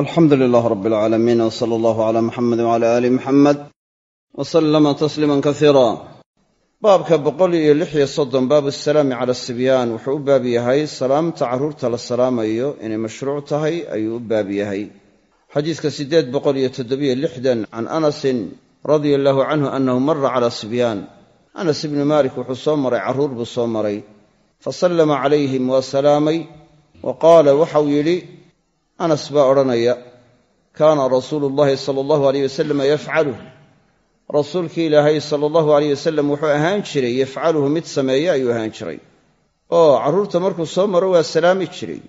alxamdu lilaah rab alcaalamiin w sala allahu cala muxamedi wcala aali muxamed wa sallama tasliiman kasiira baabka boqol iyo lix iyo soddon baabu asalaami cala asibyaan wuxuu u baab yahay salaamta carruurta la salaamayo inay mashruuc tahay ayuu u baab yahay. Xadiiska siddeed boqol iyo toddobiyo lixdan can anasin radia allaahu canhu annahu mara cala sibyaan. Anas ibnu maalik wuxuu soo maray carruur buu soo maray. Fa calayhim waa salaamay wa qaala waxau yidhi anas baa odhanaya kaana rasuulu llahi sala allahu aleyh wasalam yafcaluh rasuulkii ilaahay sala allahu aleyh wasalam wuxuu ahaan jiray yafcaluhu mid sameeya ayuu ahaan jiray. Oo carruurta markuu soo maro waa salaami jiray.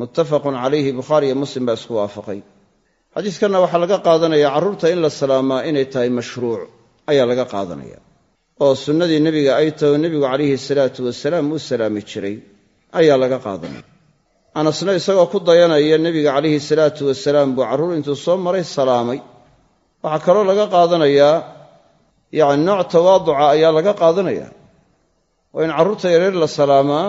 Muttafaqun calayhi bukhaari iyo muslim baa isku waafaqay. Xadiiskanna waxaa laga qaadanaya carruurta in la salaamaa inay tahay mashruuc ayaa laga qaadanaya. Oo sunnadii nebiga ay taho nebigu calayhi salaatu wasalaam uu salaami jiray ayaa laga qaadanaya anasna isagoo ku dayanaya nebiga calayhi salaatu wasalaam buu carruur intuu soo maray salaamay. Waxaa kaloo laga qaadanayaa yacni nooc tawaaduca ayaa laga qaadanaya. Oo in carruurta yareer la salaamaa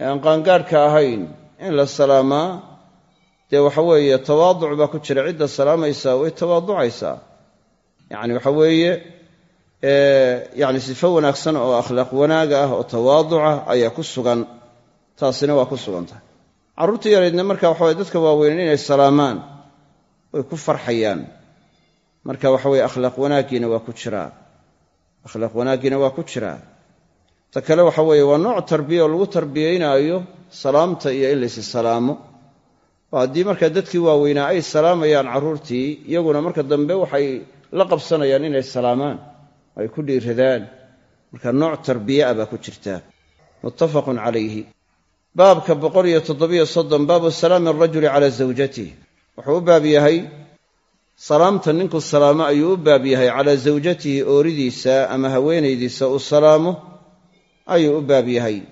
ee aan qaangaadhka ahayn in la salaamaa. Dee waxa weeye tawaaduc baa ku jira cidda salaamaysaa way tawaaducaysaa. Yacni waxa weeye yacni sifo wanaagsan oo akhlaaq wanaaga ah oo tawaaduca ayaa ku sugan. Taasina waa ku sugan tahay carruurta yareydna marka waxa weye dadka waaweynen inay salaamaan way ku farxayaan. Marka waxa weye akhlaaq wanaaggiina waa ku jiraa akhlaaq wanaaggiina waa ku jiraa ta kale waxa weeye waa nooc tarbiya oo lagu tarbiyaynaayo salaamta iyo in laysi salaamo. Oo haddii markaa dadkii waaweynaa ay salaamayaan carruurtii iyaguna marka dambe waxay la qabsanayaan inay salaamaan ay ku dhiiradaan. Marka nooc tarbiya ah baa ku jirta muttafaqun calayhi baabka boqol iyo toddobiyo soddon baabu salaami arajuli calaa zawjatih wuxuu u baab yahay salaamta ninku salaamo ayuu u baab yahay calaa zawjatihi ooridiisa ama haweenaydiisa uu salaamo ayuu u baab yahay.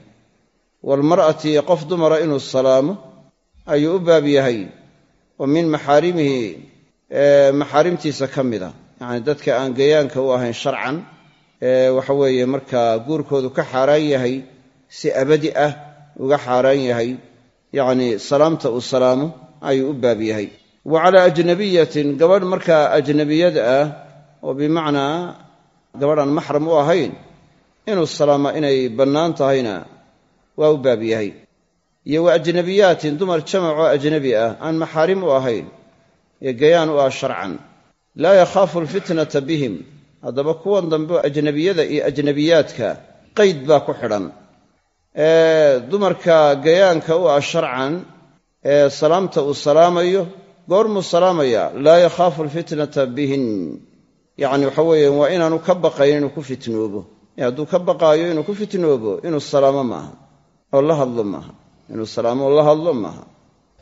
Waalmar'ati qof dumara inuu salaamo ayuu u baab yahay. Oo min maxaarimihi maxaarimtiisa ka mida yacni dadka aan gayaanka u ahayn sharcan ee waxa markaa guurkoodu ka xaaraan yahay si abadi ah uga xaaraan yahay yacni salaamta uu salaamo ayuu u baab yahay. Wa calaa ajnabiyatin gabadh markaa ajnabiyad ah oo bimacnaa gabadh aan maxram u ahayn inuu salaama inay bannaan tahayna waa u baab yahay. Iyo wa ajnabiyaatin dumar jamacoo ajnabi ah aan maxaarim u ahayn ee gayaan u ah sharcan. Laa yakhaafu alfitnata bihim haddaba kuwan dambe ajnabiyada iyo ajnabiyaadka qayd baa ku xidhan dumarka gayaanka u ah sharcan ee salaamta uu salaamayo goormuu salaamayaa laa yakhaafu alfitnata bihin. Yacni waxa weeye waa inaanu ka baqayn inuu ku fitnoobo. Hadduu ka baqaayo inuu ku fitnoobo inuu salaamo maaha. Oo la hadlo maaha. Inuu salaamo oo la hadlo maaha.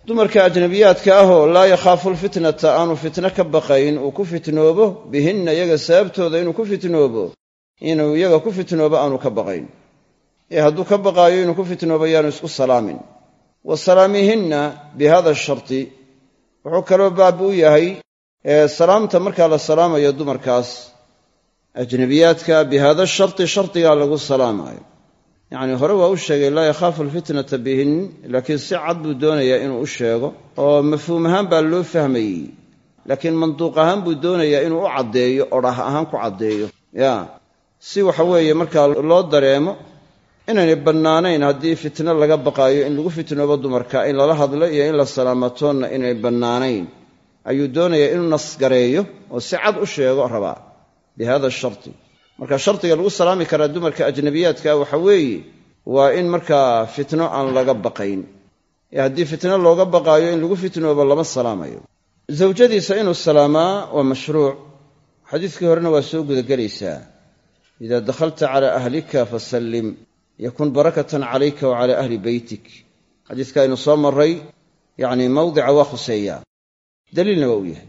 Dumarka ajnabiyaadka ahoo laa yakhaafu alfitnata aanu fitno ka baqayn uu ku fitnoobo bihinna iyaga sababtooda inuu ku fitnoobo inuu iyaga ku fitnoobo aanu ka baqayn ee hadduu ka baqaayo inuu ku fitnoobo yaanu isku salaamin. Wa salaamihinna bi hada sharti wuxuu kaloo baab u yahay salaamta markaa la salaamayo dumarkaas ajnabiyaadka bi hada sharti shardigaa lagu salaamaayo. Yacni hore waa u sheegay laa yakhaafu alfitnata bihin laakiin si cad buu doonayaa inuu u sheego oo mafhuum ahaan baa loo fahmayey. Laakiin manduuq ahaan buu doonayaa inuu u caddeeyo odhah ahaan ku caddeeyo. Ya si waxa weeye markaa loo dareemo inaynay bannaanayn haddii fitno laga baqaayo in lagu fitnoobo dumarka in lala hadlo iyo in la salaamatoonna inay bannaanayn. Ayuu doonayaa inuu nasgareeyo oo si cad u sheego rabaa bi hada sharti. Marka shardiga lagu salaami karaa dumarka ajnabiyaadka waxa weeye waa in markaa fitno aan laga baqayn. Ee haddii fitno looga baqaayo in lagu fitnoobo lama salaamayo. Zawjadiisa inuu salaamaa waa mashruuc. Xadiiskii horena waa soo gudagelaysaa. Idaa dakhalta calaa ahlika fasallim yakun barakatan calayka wa calaa ahli beytik xadiiska aynu soo maray yacni mawdica waa khuseeyaa daliilna waa u yahay.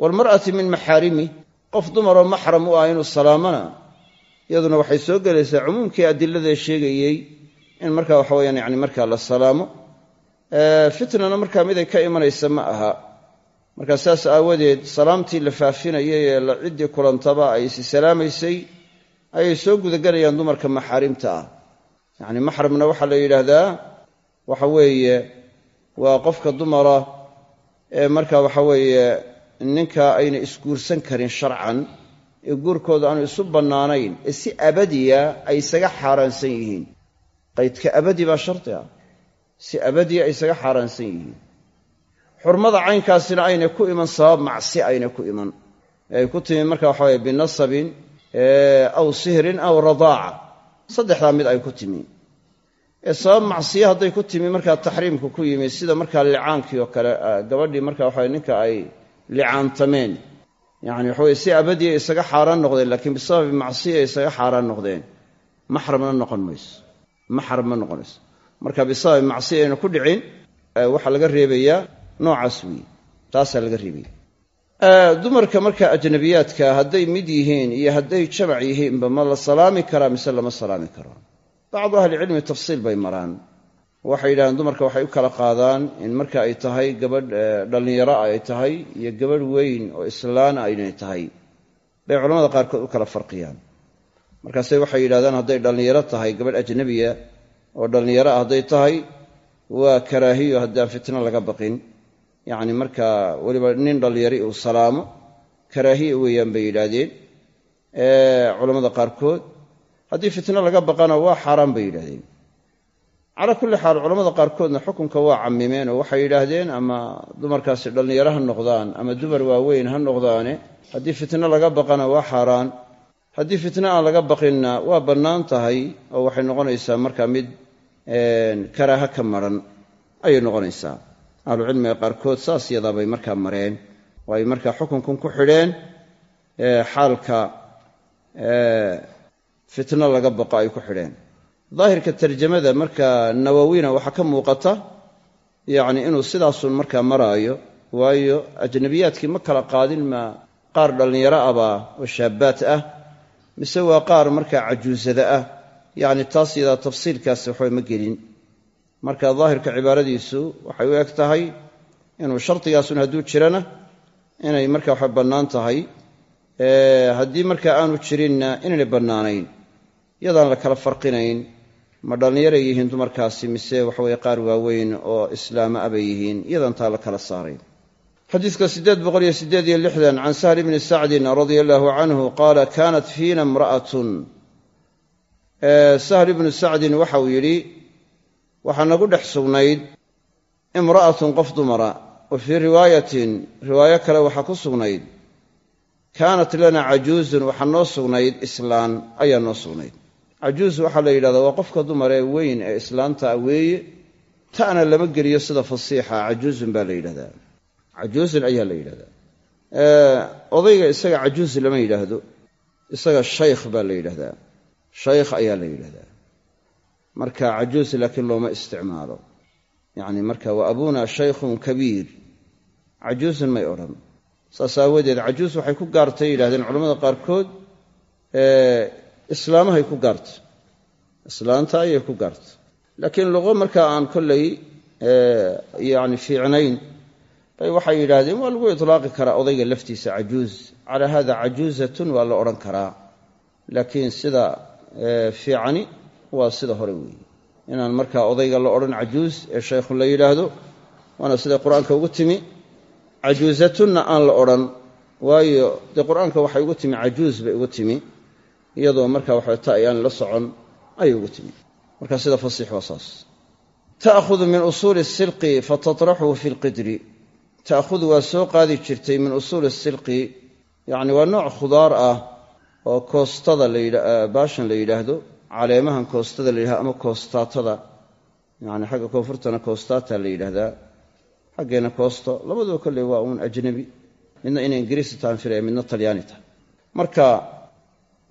Waalmar'ati min maxaarimi qof dumaroo maxram u ah inuu salaamana iyaduna waxay soo gelaysaa cumuumkii adiladae sheegayey in markaa waxa weyaan yani markaa la salaamo. Fitnana markaa miday ka imanaysa ma aha. Markaa saas aawadeed salaamtii la faafinayay ee la ciddii kulantaba ay isi salaamaysay ayay soo gudagelayaan dumarka maxaarimta ah yacni maxramna waxaa la yidhaahdaa waxa weeye waa qofka dumara ee marka waxa weeye ninka ayna isguursan karin sharcan ee guurkooda aanu isu bannaanayn ee si abadiya ay isaga xaaraansan yihiin. Qaydka abadi baa shardi ah. Si abadiya ay isaga xaaraansan yihiin. Xurmada caynkaasina aynay ku iman sabab macsi aynay ku iman. Ee ay ku timi marka waxa weye binasabin aw sihrin aw radaaca saddexdaa mid ay ku timi. Ee sabab macsiye hadday ku timi markaa taxriimku ku yimi sida markaa licaankii oo kale gabadhii marka waxa ninka ay licaantameen. Yani waxa weye si abadiya isaga xaaraan noqdeen laakiin bisababi macsiya isaga xaaraan noqdeen maxramna noqon mayso. Maxram ma noqonayso marka bisababi macsiya ayna ku dhicin waxaa laga reebayaa noocaas weeye. Taasaa laga reebaya dumarka marka ajnabiyaadka hadday mid yihiin iyo hadday jamac yihiinba ma la salaami karaa mise lama salaami karo. Bacdu ahlicilmi tafsiil bay maraan. Waxay yidhahdeen dumarka waxay u kala qaadaan in marka ay tahay gabadh dhallinyaro ay tahay iyo gabadh weyn oo islaana aynay tahay. Bay culamada qaarkood u kala farqiyaan. Markaase waxay yidhahdaan hadday dhallinyaro tahay gabadh ajnabiya oo dhallinyaro ah hadday tahay waa karaahiyo haddaan fitno laga baqin yacni markaa weliba nin dhallinyari uu salaamo karaahiya weeyaan bay yidhaahdeen. Culammada qaarkood haddii fitno laga baqana waa xaaraan bay yidhahdeen calaa kulli xaal culamada qaarkoodna xukunka waa cammimeen oo waxay yidhaahdeen ama dumarkaasi dhallinyaro ha noqdaan ama dumar waaweyn ha noqdaane haddii fitno laga baqana waa xaaraan. Haddii fitno aan laga baqinna waa bannaan tahay oo waxay noqonaysaa markaa mid karaaha ka maran ayay noqonaysaa ahlucilmiga qaarkood saas yadaabay markaa mareen oo ay markaa xukunkun ku xidheen xaalka fitno laga baqo ay ku xidheen. Daahirka tarjamada marka nawawina waxaa ka muuqata yacni inuu sidaasun markaa maraayo waayo ajnabiyaadkii ma kala qaadin ma qaar dhallinyaro abaa oo shaabbaat ah mise waa qaar markaa cajuusada ah. Yacni taas yadaa tafsiilkaasi waxba ma gelin marka daahirka cibaaradiisu waxay u eg tahay inuu shardigaasun hadduu jirana inay marka waxa bannaan tahay haddii marka aanu jirinna inaynay bannaanayn yadaan la kala farqinayn ma dhallinyaray yihiin dumarkaasi mise waxaweye qaar waaweyn oo islaama abay yihiin iyadaan taa la kala saarayn. Xadiidka siddeed boqol iyo siddeed iyo lixdan can sahl bni sacdin radia allaahu canhu qaala kaanat fiina imra'atun. Sahl ibnu sacdin waxau yidhi waxaa nagu dhex sugnayd imra'atun qof dumara wa fii riwaayatin riwaayo kale waxaa ku sugnayd kaanat lana cajuuzun waxaa noo sugnayd islaan ayaa noo sugnayd. Cajuuz waxaa la yidhahdaa waa qofka dumaree weyn ee islaanta ah weeye ta'na lama geliyo sida fasiixa cajuuzun baa la yidhahdaa. Cajuuzun ayaa la yidhahdaa. Odayga isaga cajuuz lama yidhaahdo isaga shaykh baa la yidhahdaa. Shaykh ayaa la yidhahdaa marka cajuuz laakiin looma isticmaalo. Yacni marka wa abuna shaykhun kabiir. Cajuuzun may odhan. Saas aawadeed cajuuz waxay ku gaartay yidhahdeen culamada qaarkood islaamahay ku gaartay. Islaanta ayay ku gaartay. Laakiin luqo markaa aan kollay yani fiicnayn bay waxay yidhaahdeen waa lagu itlaaqi karaa odayga laftiisa cajuuz. Calaa hada cajuuzatun waa la odhan karaa. Laakiin sida fiicani waa sida hore weeye. Inaan markaa odayga la odhan cajuuz ee shaykhun la yidhaahdo waana siday qur'aanka ugu timi cajuuzatunna aan la odhan. Waayo dee qur'aanka waxay ugu timi cajuuz bay ugu timi iyadoo marka waxa ta ayaan la socon ayay ugu timi. Marka sida fasiix waa saas. Ta'hudu min usuuli silqi fatatraxuhu fi lqidri ta'hudu waa soo qaadi jirtay min usuuli silqi. Yacni waa nooc khudaar ah oo koostada baashan la yidhaahdo caleemahan koostada la yidhahdo ama koostaatada yani xagga koonfurtana koostaata la yidhaahdaa xaggeena koosto labaduba kolley waa uun ajnabi midna inay ingiriisi tahan filaya midna talyaani tahay. Marka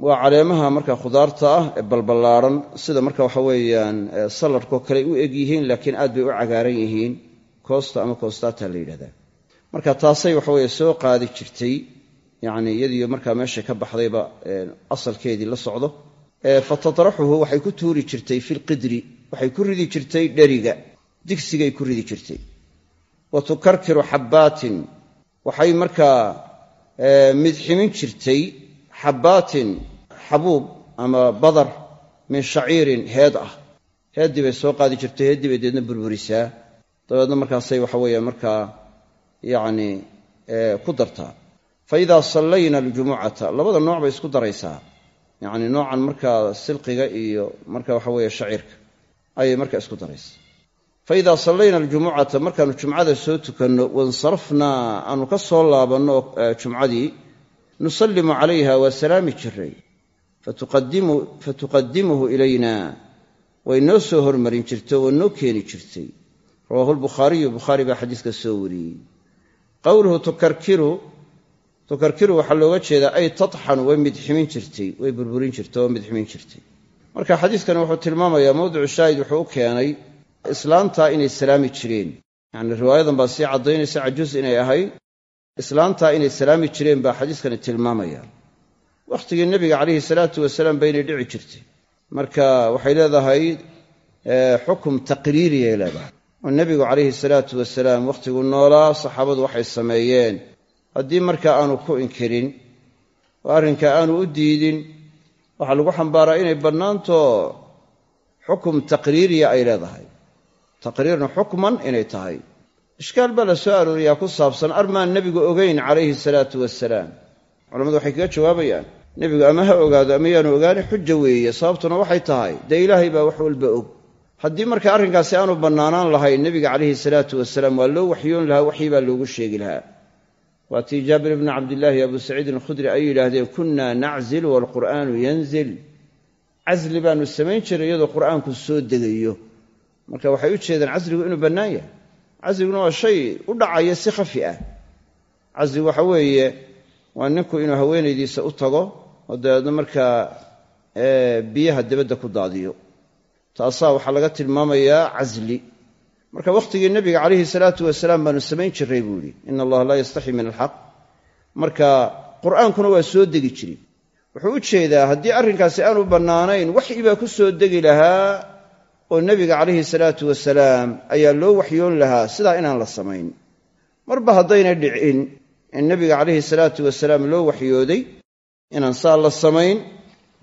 waa caleemaha marka khudaarta ah ee balballaaran sida marka waxa weeyaan saladkoo kale u eg yihiin laakiin aad bay u cagaaran yihiin koosta ama koostaata la yidhahdaa. Marka taasay waxaweye soo qaadi jirtay yani iyadiiyo markaa meeshay ka baxdayba asalkeedii la socdo fatatraxuhu waxay ku tuuri jirtay filqidri waxay ku ridi jirtay dheriga digsigay ku ridi jirtay. Wa tukarkiru xabbaatin waxay markaa midximin jirtay xabbaatin xabuub ama badar min shaciirin heed ah. Heeddii bay soo qaadi jirtay heeddii bay deedna burburisaa. Dabeedna markaasay waxa weeye markaa yacni ku dartaa. Fa idaa sallayna aljumucata labada nooc bay isku daraysaa yacni noocan markaa silqiga iyo marka waxa weeye shaciirka ayay markaa isku daraysaa fa idaa sallayna aljumucata markaannu jumcada soo tukanno wansarafnaa aanu ka soo laabanno jumcadii nusallimu calayha waa salaami jiray. Fatuqadimuhu ilayna way noo soo hormarin jirtay oo noo keeni jirtay. Rawaahu lbukhaariyu bukhaari baa xadiiska soo wariyey. Qowluhu tukarkiru tukarkiru waxaa looga jeedaa ay tatxanu way midximin jirtay way burburin jirtay oo midximin jirtay. Marka xadiiskani wuxuu tilmaamayaa mawdicu shaahid wuxuu u keenay islaantaa inay salaami jireen. Yacni riwaayadan baa sii caddaynaysa cajuus inay ahayd. Islaantaa inay salaami jireen baa xadiiskani tilmaamaya. Wakhtigii nebiga calayhi salaatu wasalaam baynay dhici jirtay. Marka waxay leedahay xukum taqriiriyay leedahay oo nebigu calayhi salaatu wasalaam wakhtiguu noolaa saxaabadu waxay sameeyeen haddii markaa aanu ku inkirin oo arrinkaa aanu u diidin waxaa lagu xambaaraa inay bannaanto xukum taqriiriya ay leedahay. Taqriirna xukman inay tahay. Ishkaal baa la soo arooriyaa ku saabsan armaan nebigu ogayn calayhi salaatu wasalaam culamadu waxay kaga jawaabayaan nebigu ama ha ogaado ama yaanu ogaani xuja weeye sababtuna waxay tahay dee ilaahay baa wax walba og. Haddii marka arrinkaasi aanu bannaanaan lahayn nebiga calayhi salaatu wasalaam waa loo waxyoon lahaa waxyi baa loogu sheegi lahaa waatii jaabir ibni cabdillaahi abu saciidin alkhudri ay yidhaahdeen kunna naczilu waalqur'aanu yanzil. Casli baanu samayn jiray iyadoo qur'aanku soo degayo. Marka waxay u jeedaan casligu inuu bannaan yahay. Casliguna waa shay u dhacaya si khafi ah. Casligu waxa weeye waa ninku inuu haweenaydiisa u tago oo dabeedna markaa biyaha debadda ku daadiyo. Taasaa waxaa laga tilmaamayaa casli marka wakhtigii nebiga calayhi salaatu wasalaam baanu samayn jiray buu yidhi ina allaha laa yastaxi min alxaq marka qur'aankuna waa soo degi jiri wuxuu u jeedaa haddii arrinkaasi aanu bannaanayn waxyi baa ku soo degi lahaa oo nebiga calayhi salaatu wasalaam ayaa loo waxyoon lahaa sidaa inaan la samayn. Marba haddaynay dhicin in nebiga calayhi salaatu wasalaam loo waxyooday inaan saa la samayn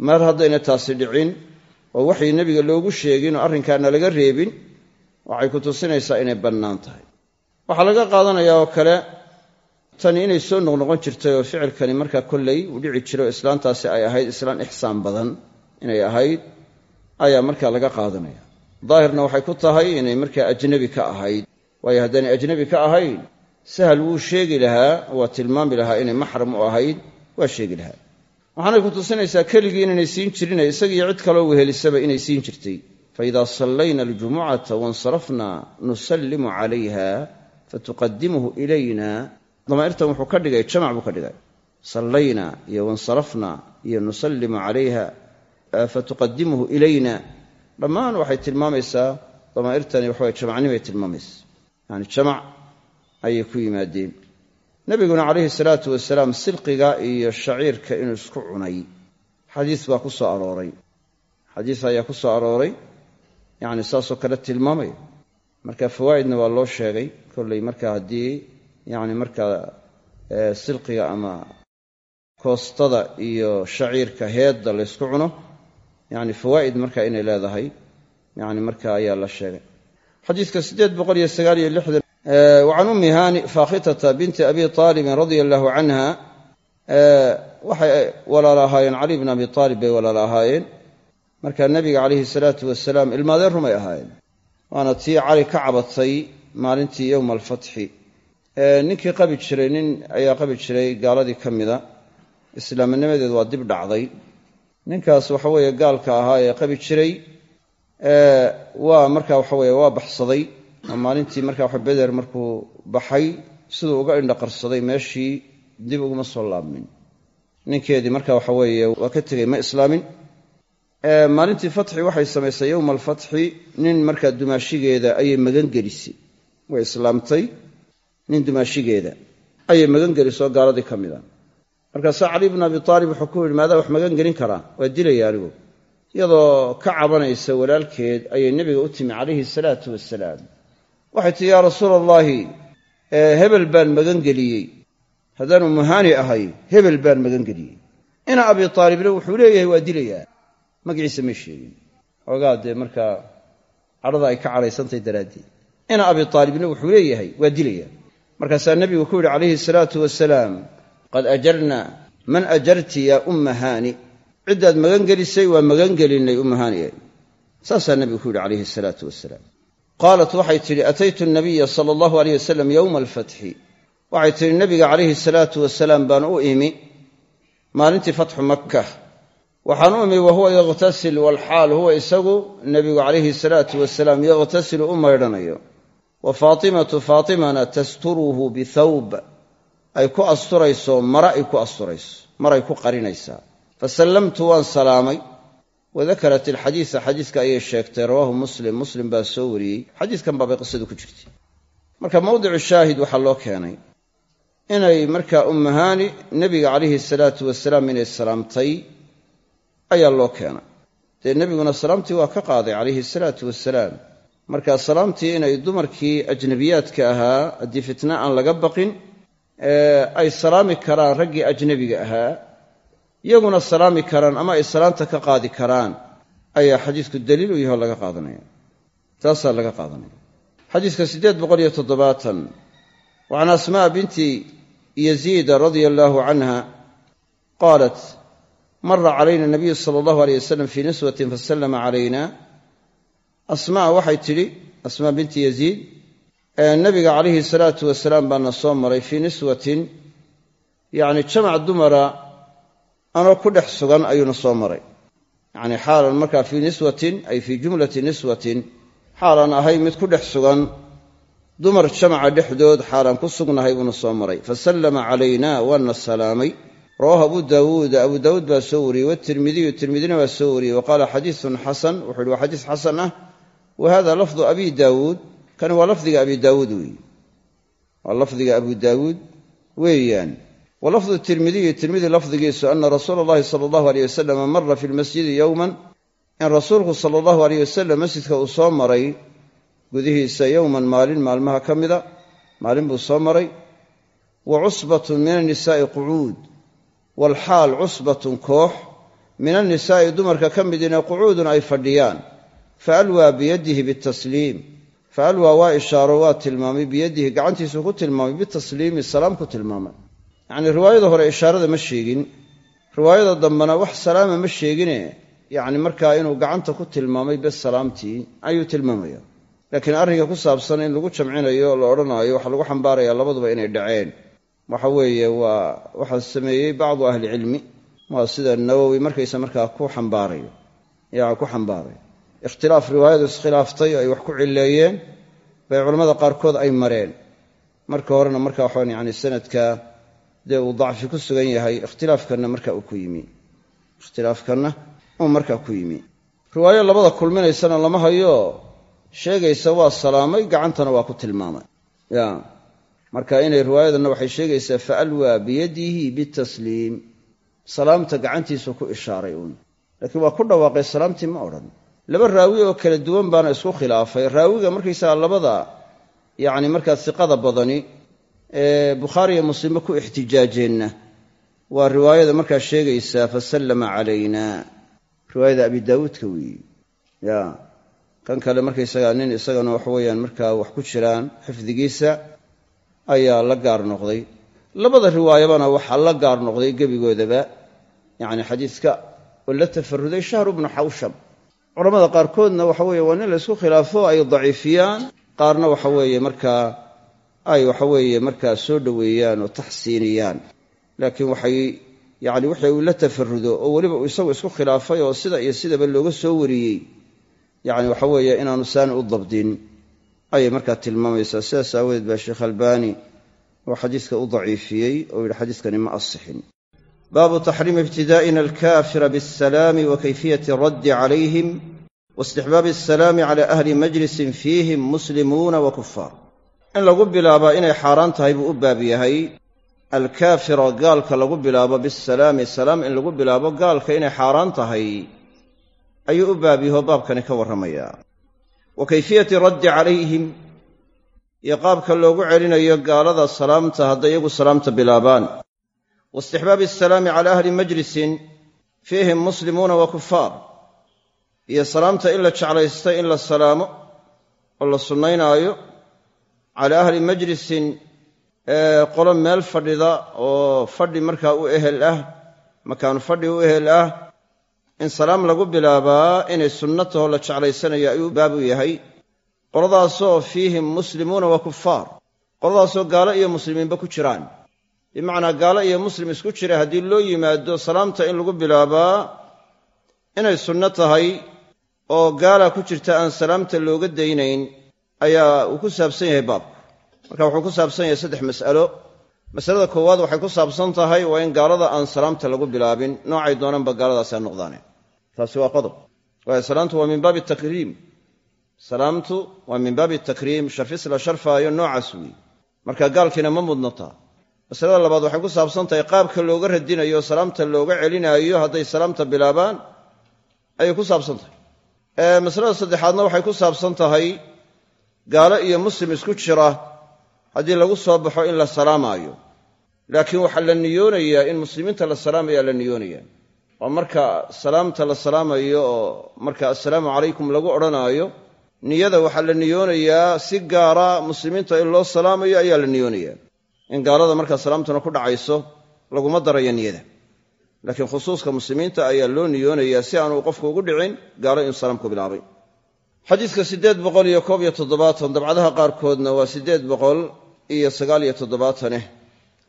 mar haddayna taasi dhicin oo waxay nebiga loogu sheegin oo arrinkaana laga reebin waxay ku tusinaysaa inay bannaan tahay. Waxaa laga qaadanayaa oo kale tani inay soo noqnoqon jirtay oo ficilkani markaa kolley uu dhici jiray oo islaantaasi ay ahayd islaan ixsaan badan inay ahayd ayaa markaa laga qaadanaya. Daahirna waxay ku tahay inay markaa ajnabi ka ahayd. Waayo haddaanay ajnabi ka ahayn sahal wuu sheegi lahaa waa tilmaami lahaa inay maxram u ahayd waa sheegi lahaa. Waxaanay ku tusinaysaa keligii inaynay siin jirine isagiiyo cid kaloo wehelisaba inay siin jirtay faidaa sallayna aljumucata wansarafna nusallimu calayha fatuqadimuhu ilayna damaa'irtan wuxuu ka dhigay jamac buu ka dhigay. sallayna iyo wansarafna iyo nusallimu calayha fatuqadimuhu ilayna dhammaan waxay tilmaamaysaa damaa'irtani waxaway jamacnimay tilmaamaysa yani jamac ayay ku yimaadeen nebiguna calayhi salaatu wasalaam silqiga iyo shaciirka inuu isku cunay xadiis baa ku arooray xadiis ayaa ku arooray yacni saasoo kale tilmaamaya. Marka fawaa'idna waa loo sheegay kolley marka haddii yacni markaa silqiga ama koostada iyo shaciirka heedda laysku cuno yacni fawaa'id marka inay leedahay yacni marka ayaa la sheegay. Xadiiska siddeed boqol iyo sagaal iyo lixdan wacan ummi haani fakhitata binti abi aalibin radia allahu canha waxay walaala ahaayeen cali bn abi aalib bay walaala ahaayeen marka nebiga calayhi salaatu wasalaam ilmaadeen rumay ahaayeen. Waana tii cali ka cabatay maalintii yowma alfatxi ninkii qabi jiray nin ayaa qabi jiray gaaladii ka mida. Islaamnimadeedu waa dib dhacday. Ninkaas waxa weeye gaalka ahaa ee qabi jiray waa marka waxaweye waa baxsaday. Oo maalintii marka waxa beder markuu baxay siduu uga indhaqarsaday meeshii dib uguma soo laabmin. Ninkeedii marka waxa weeye waa ka tegey ma islaamin maalintii fatxi waxay samaysay yowma alfatxi nin markaa dumaashigeeda ayay magangelisay way islaamtay nin dumaashigeeda ayay magangelisoo gaaladii ka mid a. Markaasaa cali bnu abi aalib wuxuu ku yidhi maadaa wax magan gelin karaa waa dilaya anigu. Iyadoo ka cabanaysa walaalkeed ayay nebiga u timi calayhi salaatu wasalaam waxay tii yaa rasuula allaahi hebel baan magangeliyey haddaanu muhaani ahay hebel baan magangeliyey ina abi aalibna wuxuu leeyahay waa dilayaa magaciisa may sheegin. Xoogaa dee markaa cadhada ay ka cadhaysantahay daraaddeed. Ina abi aalibna wuxuu leeyahay waa dilayaa markaasaa nebigu ku yidhi calayhi salaatu wasalaam qad ajarna man ajarti yaa umma haani ciddaad magangelisay waa magangelinnay umma haaniye saasaa nebigu ku yidhi calayhi salaatu wasalaam qaalat waxay tidhi ataytu nabiya sala allahu aleyh wasalam yowma alfatxi waxay tidhi nebiga calayhi salaatu wasalaam baan u imi. Maalintii fatxu makka waxaan u imi wa huwa yakhtasil walxaal huwa isagu nebigu calayhi salaatu wasalaam yakhtasilu u maydhanayo. Wa faatimatu faatimana tasturuhu bithawb ay ku asturayso mara ay ku asturayso maray ku qarinaysaa. Fasallamtu waan salaamay. Wadakarat alxadiisa xadiiska ayay sheegtay rawaahu muslim muslim baa soo wariyey. Xadiiskan baabay qisadu ku jirtay marka mawdicu shaahid waxaa loo keenay inay markaa ummahaani nebiga calayhi salaatu wasalaam inay salaamtay ayaa loo keenay. Dee nebiguna salaamtii waa ka qaaday calayhi salaatu wasalaam marka salaamtii inay dumarkii ajnebiyaadka ahaa haddii fitna aan laga baqin ay salaami karaan raggii ajnebiga ahaa iyaguna salaami karaan ama ay salaamta ka qaadi karaan ayaa xadiisku daliil u yaho laga qaadanaya. Taasaa laga qaadanaya. Xadiiska siddeed boqol iyo toddobaatan wa can asmaa binti yaziida radia allaahu canha qaalat mara calayna nabiyu sala allahu aleyh wasalam fii niswatin fasallama calayna. Asmaa waxay tidhi asmaa binti yaziid nabiga calayhi salaatu wasalaam baana soo maray fii niswatin yacni jamac dumara anoo ku dhex sugan ayuuna soo maray. Yacni xaalan markaa fii niswatin ay fii jumlati niswatin xaalaan ahay mid ku dhex sugan dumar jamaca dhexdood xaalaan ku sugnahay buuna soo maray. Fasallama calayna waana salaamay rawaahu abu daawuuda abu daawuud baa soo wariyey watirmidiyu tirmidina baa soo wariyey wa qaala xadiisun xasan wuxuu yihi waa xadiis xasan ah. Wa hada lafdu abi daawuud kani waa lafdiga abi daawuud weeye waa lafdiga abu daawuud weeyaan. Wa lafdu tirmidiyi tirmidi lafdigiisu ana rasuula allahi sala allahu aleyh wasalam mara fi lmasjidi yowman in rasuulku sala allahu aleyh wasalam masjidka uu soo maray gudihiisa yowman maalin maalmaha ka maalin buu soo maray wa cusbatun min annisaa'i walxaal cusbatun koox min annisaa'i dumarka ka midina qucuudun ay fadhiyaan. Fa alwaa biyadihi bitasliim. Fa alwaa waa ishaaro waa tilmaamay biyadihi gacantiisu ku tilmaamay bitasliimi salaam ku tilmaamay yacnii riwaayada hore ishaarada ma sheegin. Riwaayada dambena wax salaama ma sheegine. Yacni markaa inuu gacanta ku tilmaamay bes salaamtii ayuu tilmaamaya. Laakiin arrinka ku saabsan in lagu jamcinayo la odhanaayo waxaa lagu xambaarayaa labaduba inay dhaceen waxa weeye waa waxaa sameeyey bacdu ahlicilmi waa sida nawowi markaysa markaa ku xambaarayo. Yaa ku xambaaraya ikhtilaaf riwaayadu iskhilaaftay ay wax ku cilleeyeen. Bay culammada qaarkood ay mareen. Marka horena marka waxaan yani sanadka dee uu dacfi ku sugan yahay ikhtilaafkanna marka uu ku yimi. Ikhtilaafkanna uu markaa ku yimi. Riwaayo labada kulminaysana lama hayo. Sheegaysa waa salaamay gacantana waa ku tilmaamay marka inay riwaayadanna waxay sheegaysaa fa alwaa biyadihi bitasliim. Salaamta gacantiisu ku ishaaray uun. Laakiin waa ku dhawaaqay salaamtii ma odhan. Laba raawi oo kala duwan baana isku khilaafay. Raawiga markaysaga labada yacni markaa siqada badani ee bukhaariiyo muslimba ku ixtijaajeenna. Waa riwaayada markaa sheegaysaa fasallama calayna. Riwaayada abi daawuudka weeye ya kan kale markaysagaa nin isagana waxa weeyaan markaa wax ku jiraan xifdigiisa ayaa la gaar noqday. Labada riwaayabana waxaa la gaar noqday gebigoodaba yacni xadiiska oo la tafaruday shahru bnu xawshab culamada qaarkoodna waxa weeye waa nin la ysku khilaafo ay daciifiyaan. Qaarna waxa weeye markaa ay waxa weeye markaa soo dhoweeyaan oo taxsiiniyaan. Laakiin waxay yacni wixii uu la tafarudo oo weliba uu isagu isku khilaafay oo sida iyo sidaba looga soo wariyey. Yacni waxa weeye inaanu saani u dabdin ayay markaa tilmaamaysaa. Sidaas aawadeed baa sheekh albaani oo xadiiska u daciifiyey oo yidhi xadiiskani ma asixin. Baabu taxriimi ibtidaa'ina alkaafira biasalaami wa kayfiyati raddi calayhim waistixbaabi asalaami cala ahli majlisin fiihim muslimuuna wa kufaar in lagu bilaabaa inay xaaraan tahay buu u baab yahay. Alkaafira gaalka lagu bilaabo bisalaami salaam in lagu bilaabo gaalka inay xaaraan tahay ayuu u baab yaho baabkani ka warramayaa wa kayfiyati raddi calayhim iyo qaabka loogu celinayo gaalada salaamta hadday iyagu salaamta bilaabaan. waistixbaabi asalaami cala ahli majlisin fiihim muslimuuna wa kufaar iyo salaamta in la jeclaystay in la salaamo oo la sunnaynaayo cala ahli majlisin qolo meel fadhida oo fadhi markaa u ehel ah makaanu fadhi u ehel ah in salaam lagu bilaabaa inay sunno taho la jeclaysanayo ayuu baab u yahay. Qoladaasoo fiihim muslimuuna wa kufaar qoladaasoo gaalo iyo muslimiinba ku jiraan. Bimacnaa gaalo iyo muslim isku jira haddii loo yimaado salaamta in lagu bilaabaa inay sunno tahay oo gaala ku jirta aan salaamta looga daynayn ayaa uu ku saabsan yahay baabku marka wuxuu ku saabsan yahay saddex mas'alo. Masalada koowaad waxay ku saabsan tahay waa in gaalada aan salaamta lagu bilaabin. Noocay doonanba gaaladaasi ha noqdaane taasi waa qodob waayo salaamtu waa min baabi takriim salaamtu waa min baabi takriim sharfis la sharfaayo noocaas weeye marka gaalkiina ma mudnataa masalada labaad waxay ku saabsan tahay qaabka looga radinayo salaamta looga celinaayo hadday salaamta bilaabaan ayay ku saabsan tahay masalada saddexaadna waxay ku saabsan tahay gaalo iyo muslim isku jira haddii lagu soo baxo in la salaamaayo. Laakiin waxaa la niyoonayaa in muslimiinta la salaamayaa la niyoonayaa waa marka salaamta la salaamayo oo marka assalaamu calaykum lagu odhanaayo niyada waxaa la niyoonayaa si gaara muslimiinta in loo salaamayo ayaa la niyoonayaa. In gaalada markaa salaamtuna ku dhacayso laguma darayo niyada. Laakiin khusuuska muslimiinta ayaa loo niyoonayaa si aanu qofku ugu dhicin gaalo inuu salaamku bilaabay. Xadiidka siddeed boqol iyo koob iyo toddobaatan dabcadaha qaarkoodna waa siddeed boqol iyo sagaal iyo toddobaataneh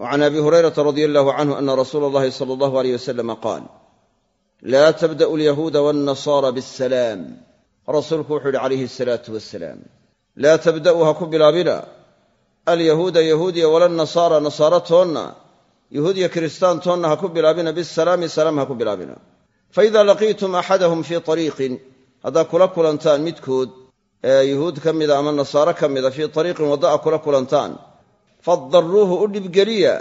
wa can abi hurayrata radia allahu canhu ana rasuula allahi sala allahu aleyh wasalama qaal laa tabda'u alyahuuda waannasaara biasalaam rasuulku wuxuu yidhi calayhi asalaatu wasalaam laa tabda'u ha ku bilaabina alyahuuda yahuudiya walannasaara nasaara toonna yahuudiya kiristaan toonna ha ku bilaabina bisalaami salaam ha ku bilaabina faida laqiitum axadahum fii ariiqin haddaad kula kulantaan midkood ee yuhuud ka mida ama nasaaro ka mida fii ariiqin wadda a kula kulantaan fadaruuhu u dhibgeliya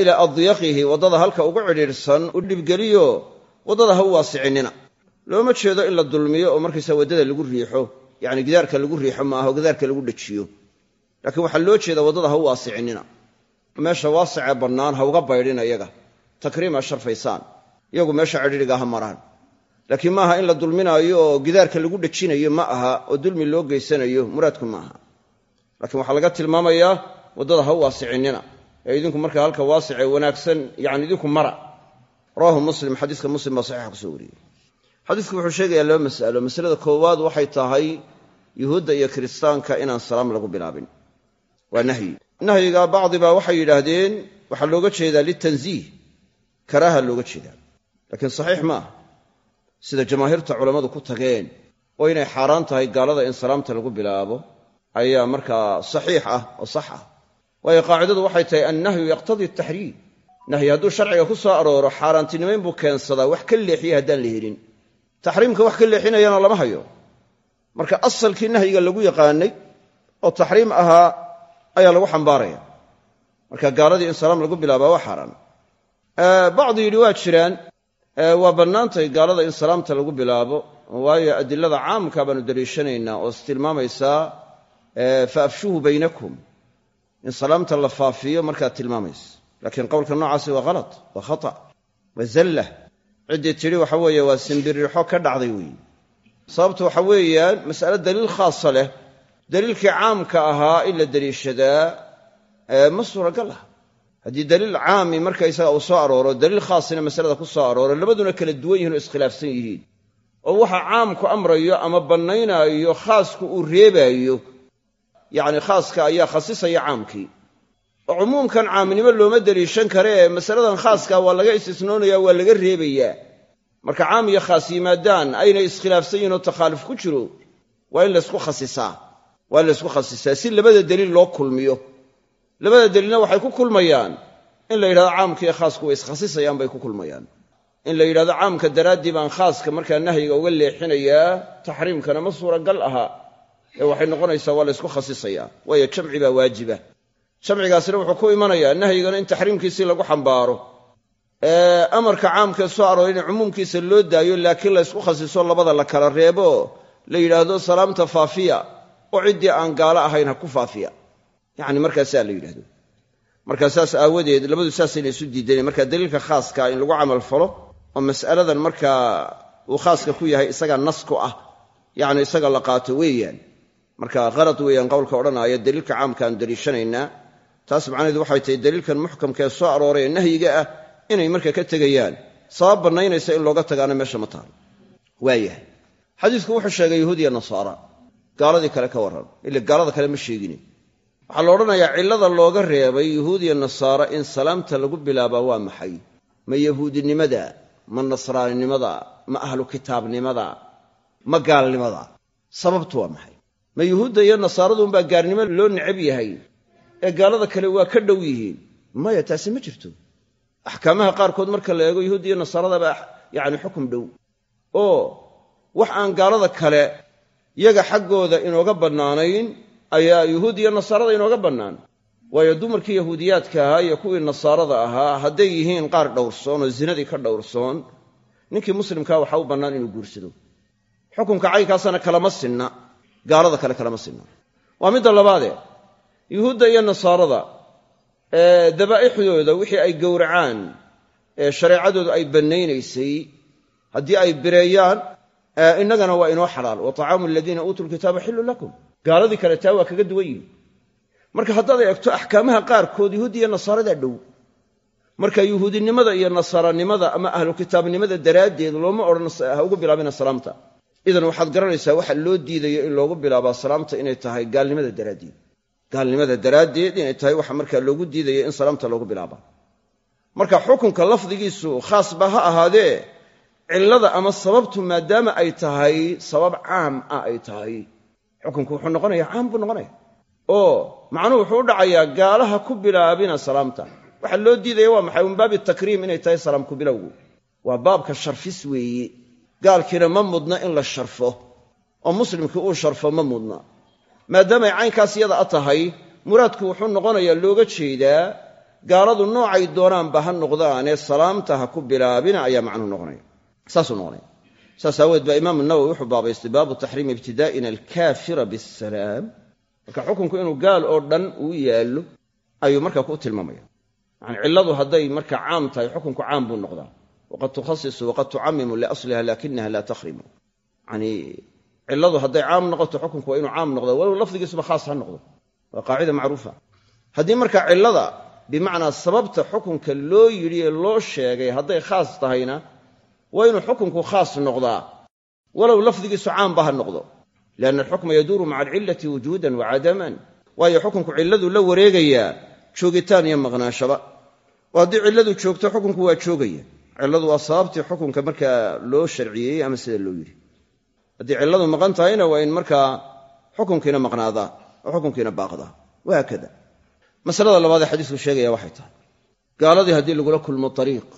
ilaa adyaqihi waddada halka ugu cidhiidhsan u dhibgeliyo waddada ha u waasicinina. Looma jeedo in la dulmiyo oo markaysa waddada lagu riixo yacni gidaarka lagu riixo maaha oo gidaarka lagu dhejiyo. Laakiin waxaa loo jeedaa waddada ha u waasicinina. Meesha waasicee bannaan ha uga baydhina iyaga takriim ha sharfaysaan. Iyagu meesha cidhiidhiga ha maraan. Laakiin maaha in la dulminaayo oo gidaarka lagu dhejinayo ma aha oo dulmi loo geysanayo muraadku ma aha. Laakiin waxaa laga tilmaamayaa waddada ha u waasicinina. Ee idinku markaa halka waasicee wanaagsan yani idinku mara rawahu muslim xadiiska muslim baa saxiixa ku soo wariyey. Xadiisku wuxuu sheegayaa laba mas'alo. Masalada koowaad waxay tahay yuhuudda iyo kiristaanka inaan salaam lagu bilaabin. Waa nahyi. Nahyiga bacdibaa waxay yidhaahdeen waxaa looga jeedaa litanziih. Karaaha looga jeedaa. Laakiin saxiix ma aha. Sida jamaahiirta culammadu ku tageen oo inay xaaraan tahay gaalada in salaamta lagu bilaabo ayaa markaa saxiix ah oo sax ah. Waayo qaacidadu waxay tahay annahyu yaqtadii ataxriim nahyi hadduu sharciga ku soo arooro xaaraantinimayn buu keensadaa wax ka leexiye haddaan la helin. Taxriimka wax ka leexinayana lama hayo. Marka asalkii nahyiga lagu yaqaanay oo taxriim ahaa ayaa lagu xambaaraya. Marka gaaladii in salaam lagu bilaabaa waa xaaraan. Bacdu yidhi waa jiraan waa bannaantahay gaalada in salaamta lagu bilaabo waayo adilada caamka baanu daliishanaynaa oo is tilmaamaysaa fa afshuhu baynakum. In salaamta la faafiyo markaad tilmaamaysa laakiin qowlka noocaasi waa khalad waa khata waa zallah ciddii tidhi waxa weeye waa simbirixo ka dhacday weeye sababtu waxa weeyaan mas'ale daliil khaasa leh daliilkii caamka ahaa in la deliishadaa ma suuragal ah haddii daliil caami markaysaga uu soo arooro daliil khaasina masalada ku soo arooro labaduna kala duwan yihiin oo iskhilaafsan yihiin. Oo waxa caamku amrayo ama bannaynaayo khaasku uu reebaayo yacni khaaska ayaa khasisaya caamkii oo cumuumkan caamnimo looma deliishan kare ee masaladan khaaska waa laga istisnoonaya waa laga reebayaa. Marka caam iyo khaas yimaadaan aynay iskhilaafsan yihiin oo takhaaluf ku jiro waa in laysku khasisaa. Waa in laysku khasisaa si labada deliil loo kulmiyo. Labada deliilna waxay ku kulmayaan. In la yidhahdo caamka iyo khaasku way iskhasisayaan bay ku kulmayaan. In la yidhahdo caamka daraaddii baan khaaska markaa nahyiga uga leexinayaa taxriimkana ma suuragal aha. Ee waxay noqonaysaa waa laysku khasisayaa waayo jamci baa waajiba jamcigaasina wuxuu ku imanayaa nahyigana in taxriimkiisii lagu xambaaro. Amarka caamkee soo arooray in cumuumkiisa loo daayo laakiin laysku khasiso labada la kala reebo la yidhaahdo salaamta faafiya oo ciddii aan gaalo ahayn ha ku faafiya. Yacni markaasaa la yidhahdo markaa saas aawadeed labadu saasayna isu diidaneen marka daliilka khaaska in lagu camal falo oo mas'aladan markaa uu khaaska ku yahay isaga nas ku ah yacni isaga la qaato weeyaan. Marka qalad weeyaan qowlka odhanaaya daliilka caamka aan daliishanaynaa taas macnaheedu waxay tahay daliilkan muxkamkaee soo arooray ee nahyiga ah inay marka ka tegayaan. Sabab bannaynaysa in looga tagaana meesha ma taalo waayahay xadiisku wuxuu sheegay yahuudiya nasaara. Gaaladii kale ka warran. Ila gaalada kale ma sheegine waxaa la odhanayaa cillada looga reebay yahuudiya nasaara in salaamta lagu bilaabaa waa maxay? Ma yahuudinimada? Ma nasraaninimada ma ahlu kitaabnimada? Ma gaalnimada? Sababtu waa maxay? Ma yuhuudda iyo nasaaraduunbaa gaarnimo loo necab yahay ee gaalada kale waa ka dhow yihiin. Maya taasi ma jirto. Axkaamaha qaarkood marka la eego yahuudda iyo nasaaradaba yacni xukum dhow. Oo wax aan gaalada kale yaga xaggooda inooga bannaanayn ayaa yuhuud iyo nasaarada inooga bannaan. Waayo dumarkii yahuudiyaadka ahaa iyo kuwii nasaarada ahaa hadday yihiin qaar dhowrsoon oo zinadii ka dhowrsoon ninkii muslimkaa waxaa u bannaan inuu guursado. Xukunka caynkaasana kalama sinna. Gaalada kale kalama sinna. Waa midda labaadee yuhuudda iyo nasaarada dabaa'ixdooda wixii ay gowracaan ee shareecadoodu ay bannaynaysay haddii ay bireeyaan innagana waa inoo xalaal. Wa tacaamu aladiina uutuu lkitaaba xillun lakum. Gaaladii kale taa waa kaga duwan yihiin marka haddaad eegto axkaamaha qaarkood yuhuudi iyo nasaaradaa dhow. Marka yuhuudinimada iyo nasaaranimada ama ahlu kitaabnimada daraaddeed looma odhan ha ugu bilaabina salaamta. Idan waxaad garanaysaa waxa loo diidayo in loogu bilaabaa salaamta inay tahay gaalnimada daraaddeed gaalnimada daraaddeed inay tahay waxa markaa loogu diidayo in salaamta loogu bilaabaa. Marka xukunka lafdigiisu khaasba ha ahaadee cillada ama sababtu maadaama ay tahay sabab caam ah ay tahay. Xukunku wuxuu noqonayaa caam buu noqonaya. Oo macnuhu wuxuu u dhacayaa gaalaha ku bilaabina salaamta. Waxaa loo diidaya waa maxay? Min baabi takriim inay tahay salaamku bilowgu. Waa baabka sharfis weeye gaalkiina ma mudna in la sharfo. Oo muslimkii uu sharfo ma mudna maadaamay caynkaas yada a tahay muraadku wuxuu noqonayaa looga jeedaa gaaladu noocay doonaanba ha noqdaanee salaamta ha ku bilaabina ayaa macnuhu noqonaya. Saasuu noqonaya. Saas aaweed baa imaamu nawowi wuxuu baabaystay baabu taxriimi ibtidaa'ina alkaafira bisalaam marka xukunku inuu gaal oo dhan uu yaallo ayuu markaa ku tilmaamaya. Yani cilladu hadday marka caam tahay xukunku caam buu noqdaa. Waqad tukhasisu waqad tucamimu liasliha laakinaha laa takhrimu. Yani cilladu hadday caam noqoto xukunku waa inuu caam noqdo walow lafdigiisuba khaas ha noqdo. Waa qaacida macruufa. Haddii marka cillada bimacnaa sababta xukunka loo yidhi ee loo sheegay hadday khaas tahayna waa inuu xukunku khaas noqdaa. Walow lafdigiisu caamba ha noqdo. Lianna alxukma yaduuru maca alcillati wujuudan wa cadaman waayo xukunku cilladu la wareegayaa joogitaan iyo maqnaanshaba. Oo haddii cilladu joogto xukunku waa joogaya. Cilladu waa sababtii xukunka markaa loo sharciyeeyey ama sida loo yidhi haddii cilladu maqan tahayna waa in markaa xukunkiina maqnaadaa oo xukunkiina baaqdaa wahaakada masalada labaadee xadiisku sheegaya waxay tahay gaaladii haddii lagula kulmo ariiq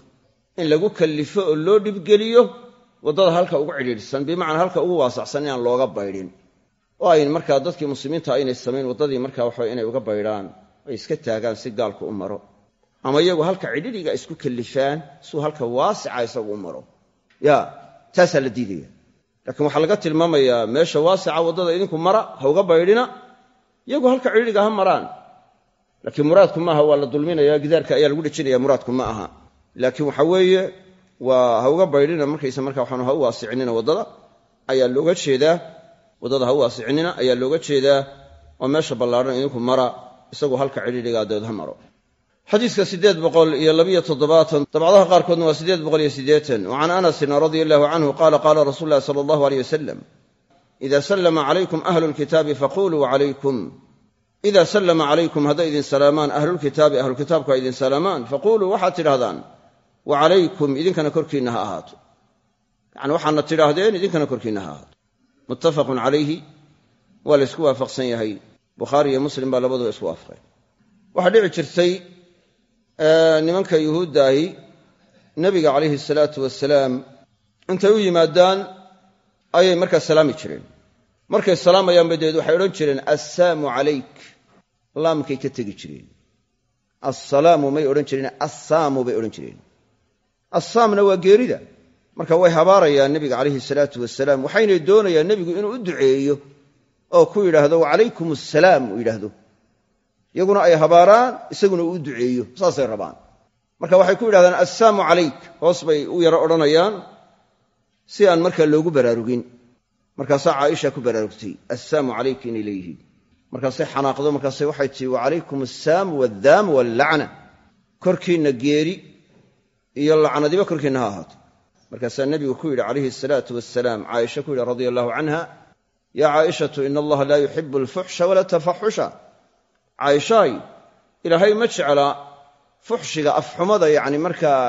in lagu kallifo oo loo dhibgeliyo waddada halka ugu cidhiidhsan bimacnaa halka ugu waasacsan inaan looga baydhin. Oo ayn markaa dadkii muslimiinta aynay samayn waddadii markaa waxa inay uga baydhaan ay iska taagaan si gaalku u maro. Ama iyagu halka cidhidhiga isku kallifaan suu halka waasica isagu u maro. Ya taasaa la diidaya laakiin waxaa laga tilmaamayaa meesha waasica waddada idinku mara ha uga baydhina iyagu halka cidhidhiga ha maraan. Laakiin muraadku maaha waa la dulminaya gidaarka ayaa lagu dhejinaya muraadku ma aha. Laakiin waxa weeye waa ha uga baydhina markaysa marka waxaanu ha u waasicinina waddada ayaa looga jeedaa. Waddada ha u waasicinina ayaa looga jeedaa. Oo meesha ballaadhan idinku mara isagu halka cidhidhigaa dabeed ha maro xadiiska siddeed boqol iyo labiyo toddobaatan dabcdaha qaarkoodna waa siddeed boqol iyo siddeetan wa can anasin radia allahu canhu qaala qaala rasuulu llahi sala allahu aleyh wasalam ida sallama calaykum ahlu lkitaabi faquluu calaykum. Ida sallama calaykum hadday idin salaamaan ahlulkitaabi ahlukitaabku ay idin salaamaan faquluu waxaad tidhahdaan wa calaykum idinkana korkiinna ha ahaato. Yacani waxaadna tidhaahdeen idinkana korkiinna ha ahaato. Muttafaqun calayhi waa la ysku waafaqsan yahay. Bukhaari iyo muslim baa labaduba isku waafaqeen nimanka yuhuuddaahi nebiga calayhi salaatu wasalaam intay u yimaadaan ayay markaa salaami jireen. Markay salaamayaan badeed waxay odhan jireen assaamu calayk. Laamkay ka tegi jireen. Assalaamu may odhan jireen assaamu bay odhan jireen. Assaamna waa geerida. Marka way habaarayaan nebiga calayhi salaatu wasalaam waxaynay doonayaan nebigu inuu u duceeyo oo ku yidhaahdo wacalaykum assalaam uu yidhaahdo iyaguna ay habaaraan isaguna uu duceeyo. Saasay rabaan. Marka waxay ku yidhahdaan assaamu calayk. Hoos bay u yaro odhanayaan si aan markaa loogu baraarugin. Markaasaa caaisha ku baraarugtay assaamu calayk inay leeyihiin. Markaasay xanaaqdo markaase waxay tihi wacalaykum assaamu waaldaamu wallacna korkiinna geeri iyo lacnadiba korkiinna ha ahaato. Markaasaa nebigu ku yidhi calayhi asalaatu wasalaam caaisha ku yidhi radia allahu canha yaa caaishatu ina allaha laa yuxibu alfuxsha wala tafaxusha caaishaay ilaahay ma jecla fuxshiga afxumada yacni markaa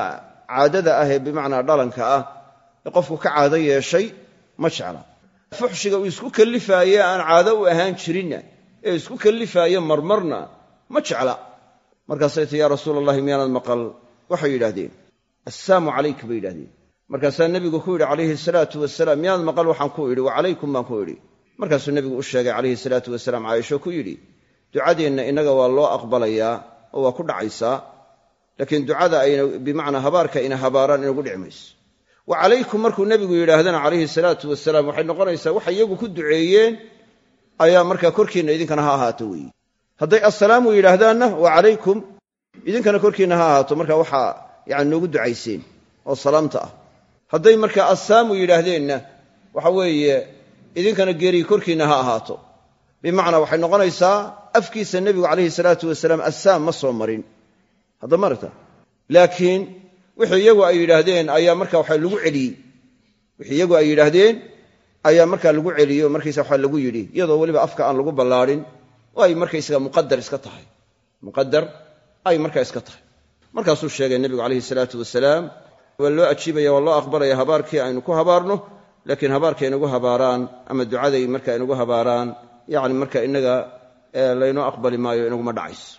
caadada ah ee bimacnaa dhalanka ah ee qofku ka caado yeeshay ma jecla. Fuxshiga uu isku kallifaaye aan caado u ahaan jirinna ee isku kallifaaye marmarna ma jecla. Markaasay ti yaa rasuula allahi miyaanad maqal? Waxay yidhaahdeen. Assaamu calayka bay yidhahdeen markaasaa nebigu ku yidhi calayhi salaatu wasalaam miyaanad maqal? Waxaan ku idhi wa calaykum baan ku idhi markaasuu nebigu u sheegay calayhi salaatu wasalaam caaisho ku yidhi ducadeenna innaga waa loo aqbalayaa oo waa ku dhacaysaa laakiin ducada ayna bimacnaa habaarka ina habaaraan inagu dhici mayso. Wa calaykum markuu nebigu yidhaahdana calayhi salaatu wasalaam waxay noqonaysaa waxay iyagu ku duceeyeen ayaa markaa korkiinna idinkana ha ahaato weeye hadday assalaamu yidhaahdaanna wa calaykum idinkana korkiinna ha ahaato marka waxaa yani noogu ducayseen oo salaamta ah. Hadday markaa assaamu yidhaahdeenna waxa weeye idinkana geerigi korkiinna ha ahaato. Bimacnaa waxay noqonaysaa afkiisa nebigu calayhi salaatu wasalaam assaam ma soo marin. Hadda maragta laakiin wixii iyagu ay yidhaahdeen ayaa marka waxa lagu celiyey. Wixii iyagu ay yidhaahdeen ayaa markaa lagu celiyo markaysa waxa lagu yidhi iyadoo weliba afka aan lagu ballaadhin oo ay markaysaga muqadar iska tahay. Muqadar ay markaa iska tahay. Markaasuu sheegay nebigu calayhi salaatu wasalaam waa loo ajiibaya waa loo aqbalaya habaarkii aynu ku habaarno laakiin habaarka inagu habaaraan ama ducaday marka inagu habaaraan yani marka inaga laynoo aqbali maayo inaguma dhacayso.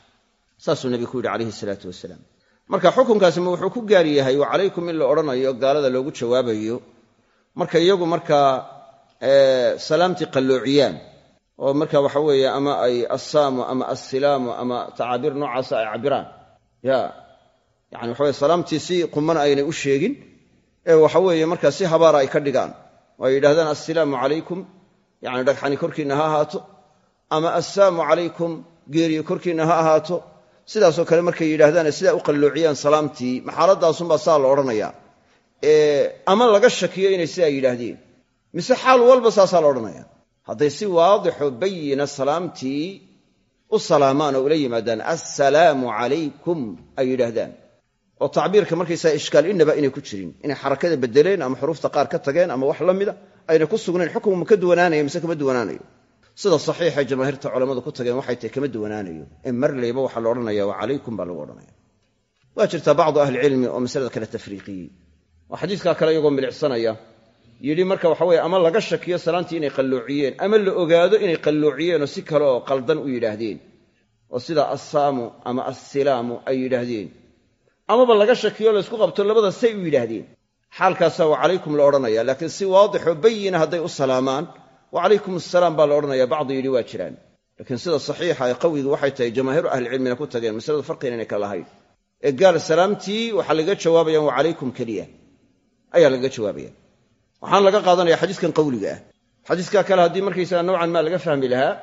Saasuu nebigu ku yidhi calayhi salaatu wasalaam. Marka xukunkaasi ma wuxuu ku gaar yahay wa calaykum in la odhanayo gaalada loogu jawaabayo. Marka iyagu markaa salaamtii qalloociyaan. Oo marka waxa weeye ama ay assaamu ama assilaamu ama tacaabiir noocaasa ay cabiraan ya yani waxa weye salaamtii si quman aynay u sheegin ee waxa weeye markaa si habaara ay ka dhigaan. Oo ay yidhahdaan assalaamu calaykum. Yani dhagxani korkiinna ha ahaato ama assaamu calaykum geeriyo korkiinna ha ahaato. Sidaasoo kale markay yidhaahdaane sidaa u qalloociyaan salaamtii maxaaladaasunbaa saa la odhanayaa. Ama laga shakiyo inay sidaa yidhaahdeen. Mise xaal walba saasaa la odhanaya hadday si waadixo bayina salaamtii u salaamaan oo ula yimaadaan assalaamu calaykum ay yidhaahdaan. Oo tacbiirka markaysaa ishkaal inaba inay ku jirin inay xarakada bedeleen ama xuruufta qaar ka tageen ama wax la mida ayna ku sugnayn xukunku ma ka duwanaanaya mise kama duwanaanayo sida saxiixay jamaahiirta culammadu ku tageen waxay tahay kama duwanaanayo. Ee marlayba waxaa la odhanaya wa calaykum baa lagu odhanaya waa jirtaa bacdu ahlicilmi oo masalada kale tafriiqiyey oo xadiiskaa kale iyagoo milicsanaya yidhi marka waxa weye ama laga shakiyo salaantii inay qalloociyeen ama la ogaado inay qalloociyeenoo si kale oo qaldan u yidhaahdeen oo sida assaamu ama assilaamu ay yidhaahdeen amaba laga shakiyo laysku qabto labada say u yidhaahdeen. Xaalkaasaa wa calaykum la odhanaya laakiin si waadixoo bayina hadday u salaamaan wa calaykum assalaam baa la odhanaya bacdi yidhi waa jiraan. Laakiin sida saxiixa ee qawiga waxay tahay jamaahiiru ahlicilmina ku tageen masaladu farqiga inay kala lahayn. Ee gaal salaamtii waxaa lagaga jawaabayaan wa calaykum keliya. Ayaa lagaga jawaabaya waxaan laga qaadanaya xadiiskan qawliga ah. Xadiiskaa kale haddii markaysaga nowcan maa laga fahmi lahaa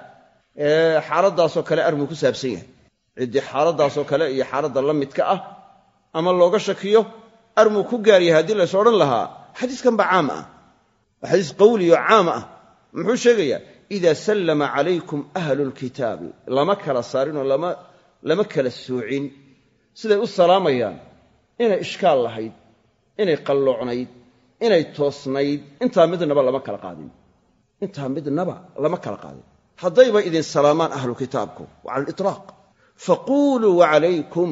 xaaladaasoo kale armuu ku saabsan yahay. Ciddii xaaladaasoo kale iyo xaaladda la midka ah ama looga shakiyo armuu ku gaar yahay haddii lays odhan lahaa xadiiskan baa caam ah. Waa muxuu sheegayaa ida sallama calaykum ahlu lkitaabi lama kala saarinoo lama kala soocin siday u salaamayaan inay ishkaal lahayd inay qalloocnayd inay toosnayd intaa midnaba lama kala qaadin. Intaa midnaba lama kala qaadin. Haddayba idin salaamaan ahlu kitaabku wa cala aliطlaaq faquuluu wacalaykum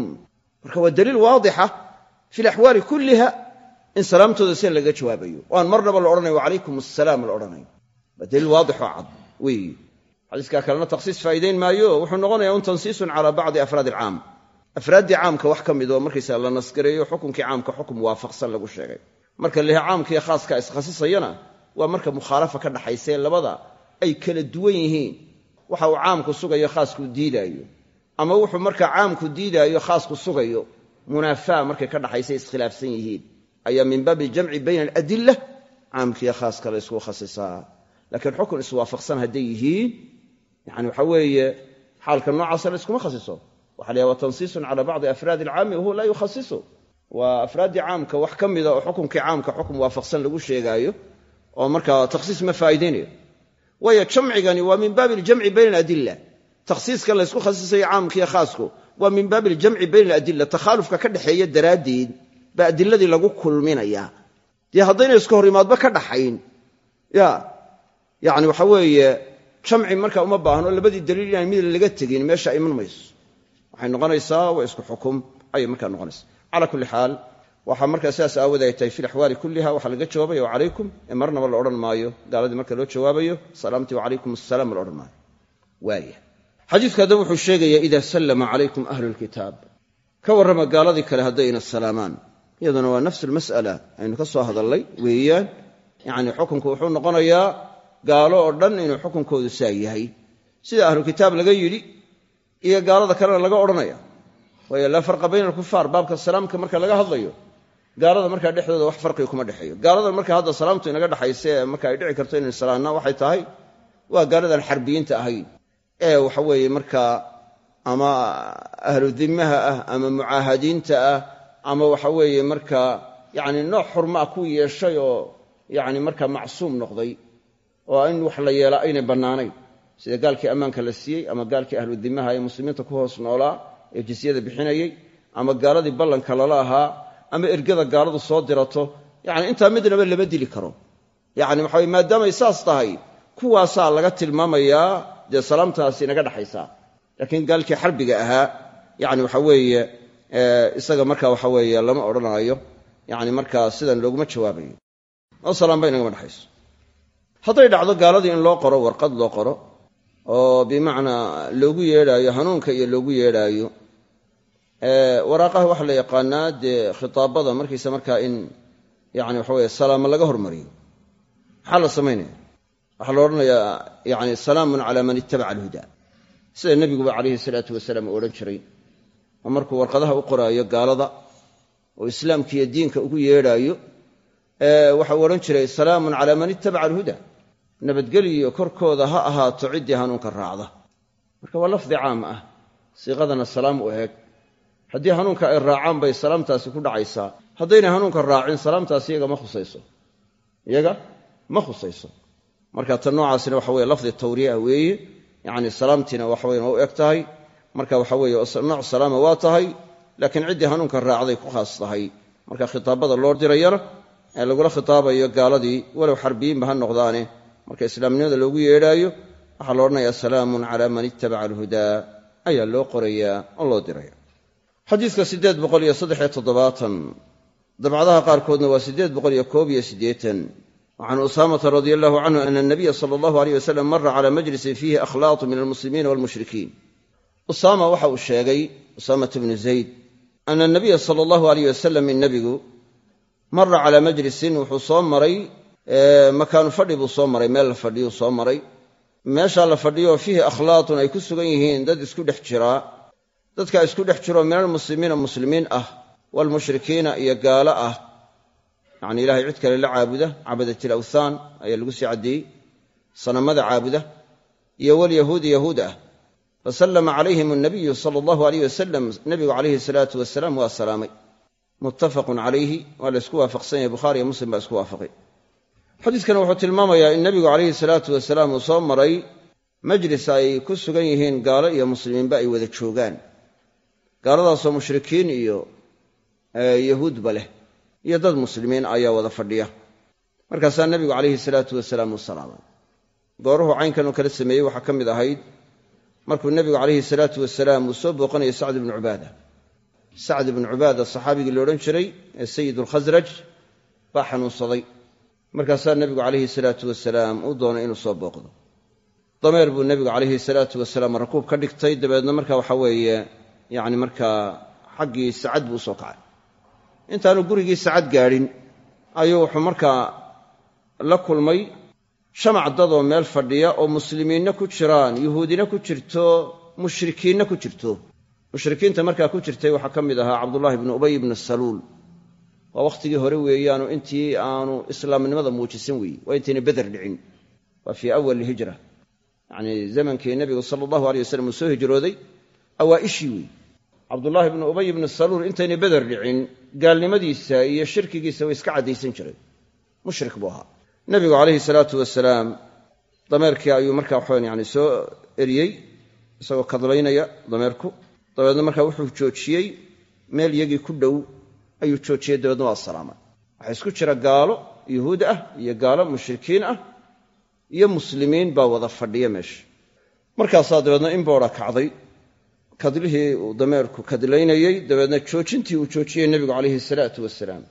marka waa daliil waadixa fi laxwaali kulliha. In salaamtooda sida laga jawaabayo. O aan marnaba la odhanayo wacalaykum assalaam la odhanayo waa daliil waadixoo cad weeye xadiiskaa kalena takhsiis faa'iidayn maayo. Wuxuu noqonayaa un tansiisun calaa bacdi afraad alcaam. Afraaddii caamka wax ka midoo markaysaa la nasgareeyo xukunkii caamka xukum waafaqsan lagu sheegay. Marka lehe caamkaiyo khaaska iskhasisayana waa marka mukhaalafa ka dhaxaysee labada ay kala duwan yihiin. Waxa uu caamku sugayo khaasku diidaayo. Ama wuxuu markaa caamku diidaayo khaasku sugayo munaafaa markay ka dhaxaysay iskhilaafsan yihiin. Ayaa min baabi jamci bayna aladila caamkiiyo khaaska la ysku khasisaa laakiin xukun iswaafaqsan hadday yihiin yani waxa weeye xaalka noocaasa la yskuma khasiso. Waxa la yhaha wa tansiisun cala bacdi afraadi alcaami wahuwa laa yukhasisu waa afraaddii caamka wax ka mida oo xukunkii caamka xukum waafaqsan lagu sheegaayo oo markaa takhsiis ma faa'iidaynayo. Waayo jamcigani waa min baabi aljamci bayna aladila takhsiiska laysku khasisayo caamkiiyo khaasku waa min baabi aljamci bayna aladila takhaalufka ka dhexeeya daraaddeed baa adiladii lagu yani waxa weeye jamci markaa uma baahno labadii daliil inaan mid laga tegin meesha iman mayso. Waxay noqonaysaa waa isku xukum ayay markaa noqonaysa. Cala kulli xaal waxaa markaa sidaas aawode fi laxwaali kulliha waxaa laga jawaabaya wacalaykum marnaba la odhan maayo. Gaaladii marka loo jawaabayo salaamtii wacalaykum asalaam la odhan maayo. Waaya xadiidku haddaba wuxuu sheegayaa ida sallama calaykum ahlu lkitaab ka warrama gaaladii kale haddayna salaamaan. Iyaduna waa nafs almas'ala aynu ka soo hadallay weeyaan. Yacni xukunku wuxuu noqonayaa gaalo oo dhan inuu xukunkoodu saa yahay. Sida ahlukitaab laga yidhi iyo gaalada kalena laga odhanaya waayo laa farqa bayna alkufaar baabka salaamka marka laga hadlayo gaalada markaa dhexdooda wax farqiga kuma dhexeeyo. Gaalada marka hadda salaamtu inaga dhexaysa ee marka ay dhici karto inay salaanna waxay tahay waa gaaladan xarbiyiinta ahayn. Ee waxa weeye markaa ama ahlu dimmaha ah ama mucaahadiinta ah ama waxa weeye markaa yacni nooc xurmaa ku yeeshay oo yacni markaa macsuum noqday oo in wax la yeelaa aynay bannaanayn. Sida gaalkii ammaanka la siiyey ama gaalkii ahlu dimmaha ee muslimiinta ku hoos noolaa ee jisyada bixinayey ama gaaladii ballanka lala ahaa ama ergada gaaladu soo dirato. Yacni intaa midnaba lama dili karo. Yacni waxa weye maadaamay saas tahay kuwaasaa laga tilmaamayaa dee salaamtaasi inaga dhexaysaa laakiin gaalkii xarbiga ahaa yani waxa weeye isaga marka waxa weeye lama odhanaayo. Yani markaa sidan looguma jawaabayo oo salaamba inagama dhexayso hadday dhacdo gaaladii in loo qoro warqad loo qoro oo bimacnaa loogu yeedhaayo hanuunka iyo loogu yeedhaayo waraaqaha waxaa la yaqaanaa dee khitaabada markiisa markaa in yani waxa weye salaamo laga hormariyo. Maxaa la samaynaya waxaa la odhanayaa yani salaamun cala man ittabaca alhuda sida nebiguba calayhi salaatu wasalaam uu odhan jiray. Oo markuu warqadaha u qoraayo gaalada oo islaamkiiyo diinka ugu yeedhaayo waxau odhan jiray salaamun calaa man ittabaca alhuda nabadgeliyo korkooda ha ahaato ciddii hanuunka raacda. Marka waa lafdi caam ah siiqadana salaam u eeg. Haddii hanuunka ay raacaan bay salaamtaasi ku dhacaysaa. Haddaynay hanuunka raacin salaamtaasi iyaga ma khusayso. Iyaga ma khusayso. Marka tan noocaasina waxa weye lafdi tawriya weeye. Yacni salaamtiina waxaweyn waa u eg tahay. Marka waxa weeye nooc salaama waa tahay laakiin ciddii hanuunka raacday ku khaas tahay. Marka khitaabada loo dirayana ee lagula khitaabayo gaaladii walow xarbiyiinba ha noqdaane marka islaamnimada loogu yeedhaayo waxaa la odhanayaa salaamun cala man ittabaca alhudaa. Ayaa loo qorayaa oo loo diraya xadiidka siddeed boqol iyo saddexiyo toddobaatan dabcadaha qaarkoodna waa siddeed boqol iyo koob iyo siddeetan. وcan usaamata radi allahu canhu ana nabiya sala allahu aleyh wasalam mara cala majlisin fiihi akhlaatu min almuslimiina walmushrikiin. Usaama waxa uu sheegay usaamata bnu zayd ana nabiya sala allahu aleyh wasalam in nebigu mara calaa majlisin wuxuu soo maray makaanu fadhi buu soo maray meel la fadhiyuu soo maray. Meeshaa la fadhiyooo fiihi akhlaatun ay ku sugan yihiin dad isku dhex jiraa dadkaa isku dhex jiroo min almuslimiina muslimiin ah waalmushrikiina iyo gaalo ah. Yacni ilahay cid kale la caabuda cabadat ilawthaan ayaa lagu sii caddeeyey sanamada caabuda iyo walyahuudi yahuud ah. Fasallama calayhim annabiyu sala allahu aleyh wasalam nebigu calayhi salaatu wasalaam waa salaamay. Muttafaqun calayhi waa la ysku waafaqsan yahay bukhaari iyo muslim baa isku waafaqay xadiidkan wuxuu tilmaamayaa in nebigu calayhi salaatu wasalaam uu soo maray majlis ay ku sugan yihiin gaalo iyo muslimiinba ay wada joogaan. Gaaladaasoo mushrikiin iyo yahuudba leh iyo dad muslimiin ayaa wada fadhiya. Markaasaa nebigu calayhi salaatu wasalaam uu salaamay. Gooruhu caynkan kala sameeyey waxaa ka mid ahayd markuu nebigu calayhi salaatu wasalaam uu soo booqanayay sacd ibnu cubaada. Sacd ibnu cubaada saxaabigii la odhan jiray ee sayid alkhasraj baa xanuunsaday markaasaa nebigu calayhi salaatu wasalaam uu doonay inuu soo booqdo. dameer buu nebigu calayhi salaatu wasalaam rakuub ka dhigtay dabeedna marka waxa weeye yacni markaa xaggii sacad buu u soo kacay. Intaanu gurigii sacad gaadhin ayuu wuxuu markaa la kulmay shamac dadoo meel fadhiya oo muslimiinna ku jiraan yuhuudina ku jirto mushrikiinna ku jirto. Mushrikiinta markaa ku jirtay waxaa ka mid ahaa cabdullaahi bnu ubay ibnu saluul waa wakhtigii hore weeyaanu intii aanu islaamnimada muujisan weeye waa intayna beder dhicin. Waa fii awali hijra. Yacnii zamankii nebigu sala allahu aleyh wasalam uu soo hijrooday awaa'ishii weeye cabdullaahi bnu ubay ibnu saluul intayna beder dhicin gaalnimadiisa iyo shirkigiisa way iska caddaysan jiray mushrik buu ahaa. Nebigu calayhi salaatu wasalaam dameerkii ayuu markaa waxawan yani soo eriyey isagoo kadlaynaya dameerku. Dabeedna markaa wuxuu joojiyey meel yagii ku dhow ayuu joojiyey dabeedna waa salaamay. Waxaa isku jira gaalo yuhuud ah iyo gaalo mushrikiin ah iyo muslimiin baa wada fadhiya meesha. Markaasaa dabeedna in boodha kacday. Kadlihii uu dameerku kadlaynayey dabeedna joojintii uu joojiyey nebigu calayhi salaatu wasalaam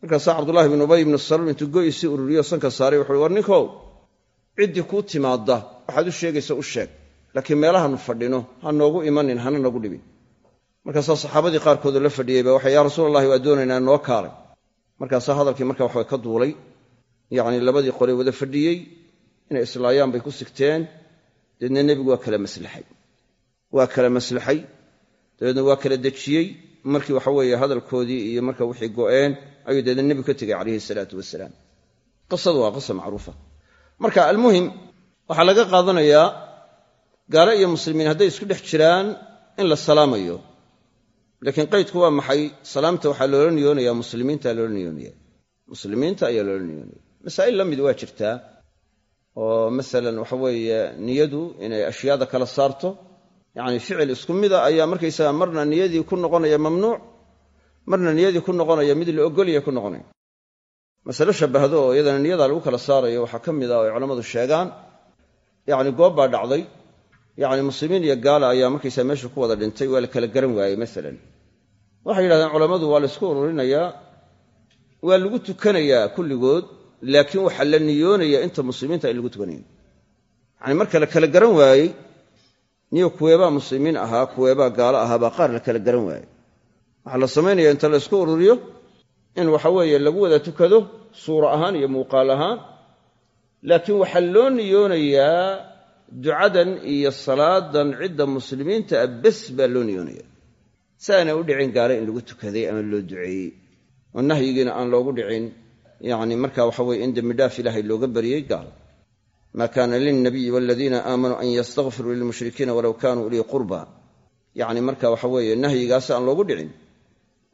markaasaa cabdullahi bnu ubay ibnu saluul intuu go'isii ururiyo sanka saaray wuxuui war ninkow ciddii kuu timaadda. Waxaad u sheegaysa u sheeg. Laakiin meelahanu fadhino ha noogu imanin hana nagu dhibin markaasaa saxaabadii qaarkoodoo la fadhiyeyba waxay yaa rasuul allahi waa doonaynaa noo kaalay markaasaa hadalkii marka waxbay ka duulay. Yacnii labadii qole wada fadhiyey inay islaayaan bay ku sigteen. Dabeedna nebigu waa kala maslaxay. Waa kala maslaxay. Dabeedna waa kala dejiyey. Markii waxa weeye hadalkoodii iyo marka wixii go'een ayuu dabeedna nebigu ka tegay calayhi salaatu wasalaam qisadu waa qisa macruufa. Marka almuhim waxaa laga qaadanayaa gaalo iyo muslimiin hadday isku dhex jiraan in la salaamayo laakiin qaydku waa maxay? Salaamta waxaa loola niyoonaya muslimiinta loola niyoonaya muslimiinta ayaa loola niyoonaya masaa'il la mid waa jirtaa oo masalan waxa weeye niyadu inay ashyaada kala saarto. Yacni ficil isku mida ayaa markaysaga marna niyadii ku noqonaya mamnuuc marna niyadii ku noqonaya mid la ogolya ku noqonaya. Masale shabahdo oo iyadana niyada lagu kala saarayo waxaa ka mid ah ay culammadu sheegaan. Yacni goob baa dhacday yacni muslimiin iyo gaala ayaa markaysaa meesha ku wada dhintay waa la kala garan waayey masalan. Waxay yidhahdeen culammadu waa la isku ururinayaa waa lagu tukanayaa kulligood laakiin waxaa la niyoonayaa inta muslimiinta in lagu tukanayo yacni marka la kala garan waayey niyo kuweebaa muslimiin ahaa kuweebaa gaalo ahaa baa qaar la kala garan waayey. Waxaa la samaynaya inta la isku ururiyo in waxa weeye lagu wada tukado suura ahaan iyo muuqaal ahaan laakiin waxaa loo niyoonayaa ducadan iyo salaadan cidda muslimiinta ah bes baa loo niyoonaya. Si aanay u dhicin gaale in lagu tukaday ama loo duceeyey. Oo nahyigiina aan loogu dhicin yacni marka waxa weye in dembidhaaf ilaahay looga bariyey gaal. Maa kaana lilnabiyi waladiina aamanuu an yastakfiruu lilmushrikiina walow kaanuu ulii qurba yacni marka waxa weeye nahyigaasi aan loogu dhicin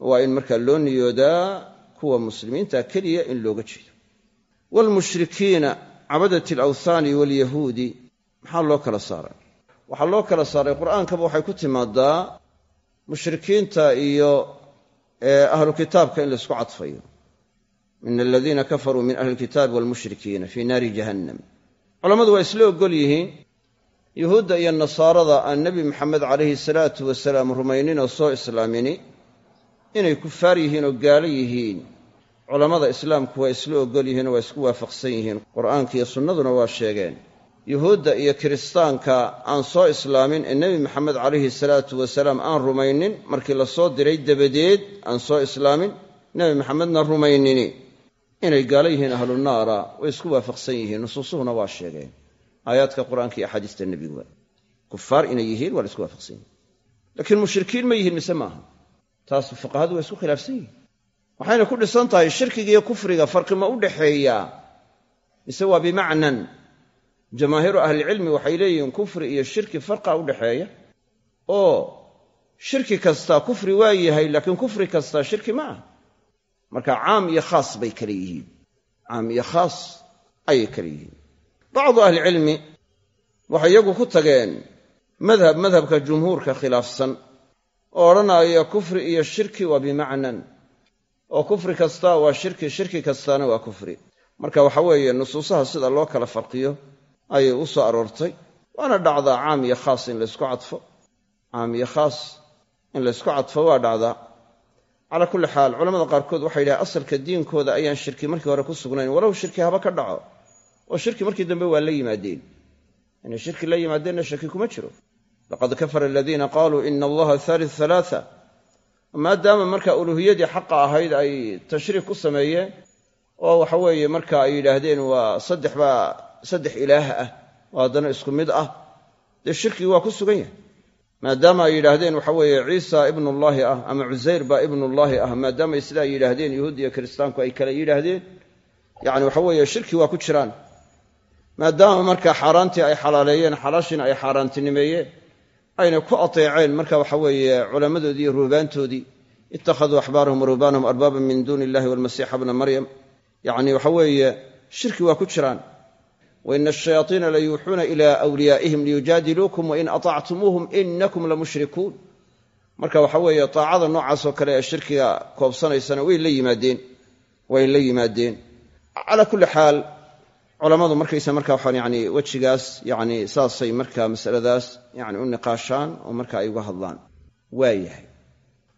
waa in marka loo niyoodaa kuwa muslimiinta keliya in looga jeedo. Waalmushrikiina cabadat alawthaani waalyahuudi maxaa loo kala saaray? Waxaa loo kala saaray qur'aankaba waxay ku timaadaa mushrikiinta iyo ahlu kitaabka in laysku cadfayo. Min aladiina kafaruu min ahli lkitaabi waalmushrikiina fii naari jahannam. Culammadu waa isla ogol yihiin yuhuudda iyo nasaarada aan nebi maxamed calayhi salaatu wasalaam rumaynin oo soo islaamini inay kufaar yihiin oo gaalo yihiin. Culammada islaamku waa isla ogol yihiin oo waa isku waafaqsan yihiin. Qur'aanka iyo sunnaduna waa sheegeen yuhuudda iyo kiristaanka aan soo islaamin ee nebi maxamed calayhi salaatu wasalaam aan rumaynin markii la soo diray dabadeed aan soo islaamin nebi maxamedna rumaynini. Inay gaalo yihiin ahlu naara way isku waafaqsan yihiin nusuusuhuna waa sheegeen. Aayaadka qur'aanka iyo axaadiista nebiguba kufaar inay yihiin waa la isku waafaqsan yihiin laakiin mushrikiin ma yihiin mise maaha taas fuqahadu waa isku khilaafsan yihiin waxayna ku dhisan tahay shirkiga iyo kufriga farqi ma u dhaxeeyaa mise waa bimacnan jamaahiiru ahlicilmi waxay leeyihiin kufri iyo shirki farqa u dhaxeeya. Oo shirki kasta kufri waa yahay laakiin kufri kasta shirki ma ah marka caam iyo khaas bay kale yihiin. Caam iyo khaas ayay kale yihiin. Bacdu ahlicilmi waxay iyagu ku tageen madhab madhabka jumhuurka khilaafsan oo odhanaya kufri iyo shirki waa bimacnan. Oo kufri kasta waa shirki shirki kastaana waa kufri. Marka waxa weeye nusuusaha sida loo kala farqiyo ayay u soo aroortay. Waana dhacdaa caam iyo khaas in laysku cadfo. Caam iyo khaas in laysku cadfo waa dhacdaa calaa kulli xaal culamada qaarkood waxay yidhahen asalka diinkooda ayaan shirki markii hore ku sugnayn. Walow shirki haba ka dhaco. Oo shirki markii dambe waa la yimaadeen. Inay shirki la yimaadeenna shirki kuma jiro. Laqad kafara aladiina qaaluu ina allaha thalith halaatha maadaama marka uluuhiyadii xaqa ahayd ay tashriik ku sameeyeen oo waxa weeye marka ay yidhaahdeen waa saddex baa saddex ilaah ah oo haddana isku mid ah dee shirkigi waa ku sugan yahay. Maadaama ay yidhaahdeen waxa weeye ciisa ibnullaahi ah ama cusayr baa ibnullaahi ah maadaama sidaa yidhaahdeen yuhuud iyo kiristaanku ay kale yidhaahdeen yacni waxa weeye shirki waa ku jiraan. Maadaama markaa xaaraantii ay xalaaleeyeen xalaashiina ay xaaraantinimeeyeen ayna ku ateeceen marka waxa weeye culammadoodii iyo ruhbaantoodii ittakhaduu axbaarahum waruhbaanahum arbaaban min duuni illahi walmasiixa bna maryam yacni waxa weeye shirki waa ku jiraan waina ashayaaiina la yuuxuuna ilaa wliyaa'ihim liyujaadiluukum wain aطactumuuhum inakum lamushrikuun marka waxa weeye taacada noocaasoo kale ee shirkiga koobsanaysana way la yimaadeen way la yimaadeen. Calaa kulli xaal culammadu markaysa marka waxaan yani wejigaas yani saasay marka masaladaas yani u niqaashaan oo marka ay uga hadlaan. Waayahay.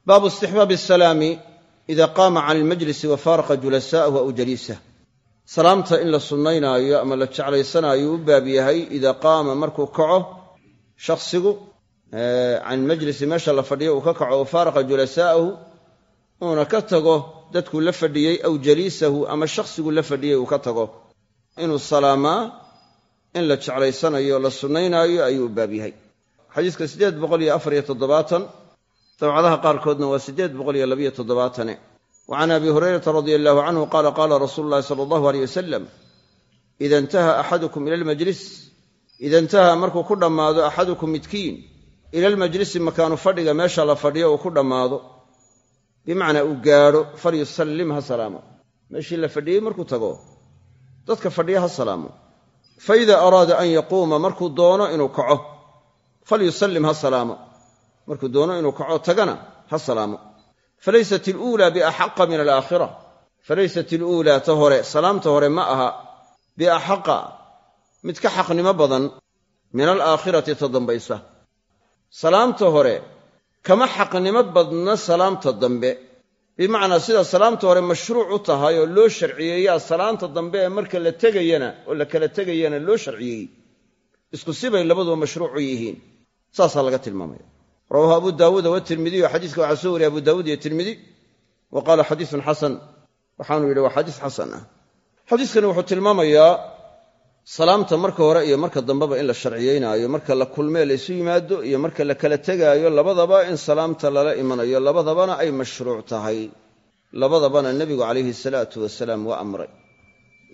Baabu istixbaabi asalaami ida qaama can ilmajlisi wa faaraqa salaamta in la sunnaynaayo ama la jeclaysanaayo u baab yahay idaa qaama markuu kaco shakhsigu can ilmajlisi meesha la fadhiyo uu ka kaco o faaraqa julasaa'ahu uuna ka tago dadkuu la fadhiyey aw jaliisahu ama shakhsigu la fadhiyey uu ka tago. Inuu salaamaa in la jeclaysanayo la sunnaynaayo ayuu u baab yahay. Xadiiska siddeed boqol iyo afar iyo toddobaatan dabcadaha qaarkoodna waa siddeed boqol iyo labiyo toddobaatane can abi hurayrata radia allahu canhu qaala qaala rasuulu llahi sala allahu aleyh wasalam ida intaha axadukum ila almajlis ida intaha markuu ku dhammaado axadukum midkiin ila almajlisi makaanu fadhiga meesha la fadhiyo uu ku dhammaado bimacnaa uu gaadho falyusallim ha salaamo meeshii la fadhiyey markuu tago dadka fadhiya ha salaamo fa ida araada an yaquuma markuu doono inuu kaco falyusallim ha salaamo markuu doono inuu kaco tagana ha salaamo falaysat iluulaa biaxaqa min alaakhira falaysat iluulaa ta hore salaamta hore ma aha biaxaqa mid ka xaqnimo badan min alaakhirati ta dambaysa salaamta hore kama xaqnimo badna salaamta dambe bimacnaa sida salaamta hore mashruuc u tahay oo loo sharciyeeyaa salaamta dambe ee marka la tegayana oo la kala tegayana loo sharciyeeyey isku sibay labaduba mashruucu yihiin saasaa laga tilmaamaya rawaahu abu daawuuda watirmidiy o xadiiska waxaa soo wariyay abu daawuud iyo tirmidi wa qaala xadiisun xasan waxaanu yidhi waa xadiis xasan ah xadiiskani wuxuu tilmaamayaa salaamta marka hore iyo marka dambeba in la sharciyeynaayo marka la kulmee laysu yimaado iyo marka la kala tegaayo labadaba in salaamta lala imanayo labadabana ay mashruuc tahay labadabana nebigu calayhi salaatu wasalaam waa amray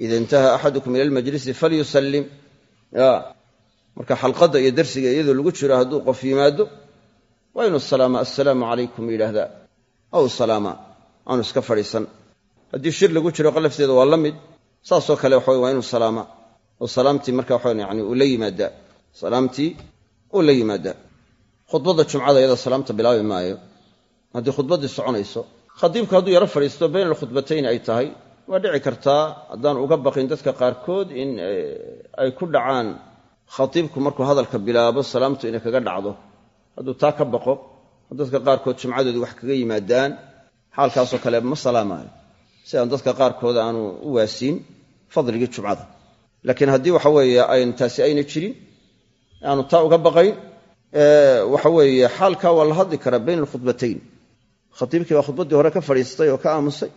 ida intaha axadukum ila almajlisi falyusallim marka xalqadda iyo darsiga waa inuu salaama assalaamu calaykum yidhaahdaa. Aw salaama aanu iska fadhiisan. Haddii shir lagu jiro qalafteeda waa la mid. Saasoo kale waxa waa inuu salaama. Oo salaamtii marka waxa yani uu la yimaadaa. Salaamtii uu la yimaadaa. Khudbadda jumcada iyada salaamta bilaabi maayo. Haddii khudbaddii soconayso khadiibku hadduu yaro fadhiisto bayna alkhudbatayn ay tahay waa dhici kartaa. Haddaan uga baqin dadka qaarkood in ay ku dhacaan khatiibku markuu hadalka bilaabo salaamtu inay kaga dhacdo hadduu taa ka baqo dadka qaarkood jumcadoodii wax kaga yimaadaan xaalkaasoo kale ma salaamaayo. Si aan dadka qaarkood aanu u waasiin fadligii jumcada. Laakiin haddii waxa weeye ayn taasi ayna jirin aanu taa uga baqayn waxa weeye xaalkaa waa la hadli karaa bayna alkhudbatayn khatiibkii baa khudbaddii hore ka fadhiistay oo ka aamusay.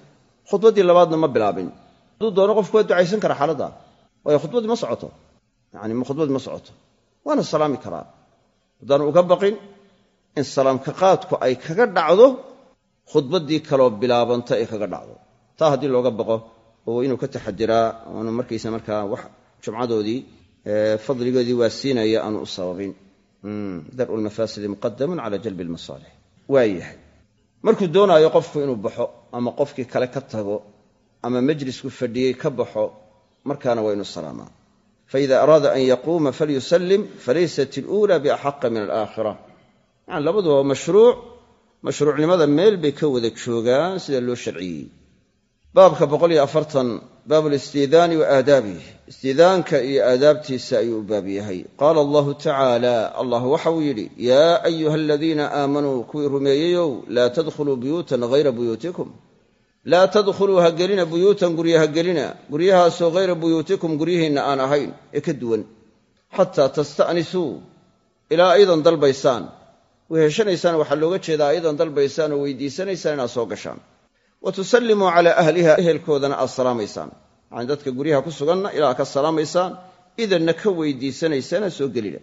Khudbaddii labaadna ma bilaabin. Hadduu doono qofku waa ducaysan karaa xaaladda waayo khudbaddii ma socoto. Yani khudbaddii ma socoto. Waana salaami karaa haddaanu uga baqin in salaamka qaadku ay kaga dhacdo khudbaddii kaloo bilaabanta ay kaga dhacdo. Taa haddii looga baqo oo inuu ka taxadiraa aanu markaysa markaa wax jumcadoodii fadligoodii waa siinaya aanu u sababin. Dar'u lmafaasidi muqadamun cala jalbi lmasaalix waayahay markuu doonaayo qofku inuu baxo ama qofkii kale ka tago ama majlisku fadhiyey ka baxo markaana waa inuu salaamaa faida araada an yaquuma falyusallim falaysat iluula biaxaqa min alaakhira yani labaduba mashruuc mashruucnimada meel bay ka wada joogaan sida loo sharciyey baabka baabu listiidaani wa aadaabih istiidaanka iyo aadaabtiisa ayuu u baab yahay qaala allahu tacaala allah waxauu yidhi yaa ayuha aladiina aamanuu kuwii rumeeyeyow laa tadkhuluu buyuutan hayra buyuutikum laa tadkhuluu ha gelina buyuutan gurya ha gelina. Guryahaasoo hayra buyuutikum guryihiinna aan ahayn. Ee ka duwan. Xataa tasta'nisuu ilaa aydan dalbaysaan. Weheshanaysaan waxaa looga jeedaa aydan dalbaysaan oo weydiisanaysaan inaad soo gashaan. Wa tusallimuu calaa ahliha ehelkoodana aad salaamaysaan yacani dadka guryaha ku suganna ilaa ka salaamaysaan idanna ka weydiisanaysaan soo gelina.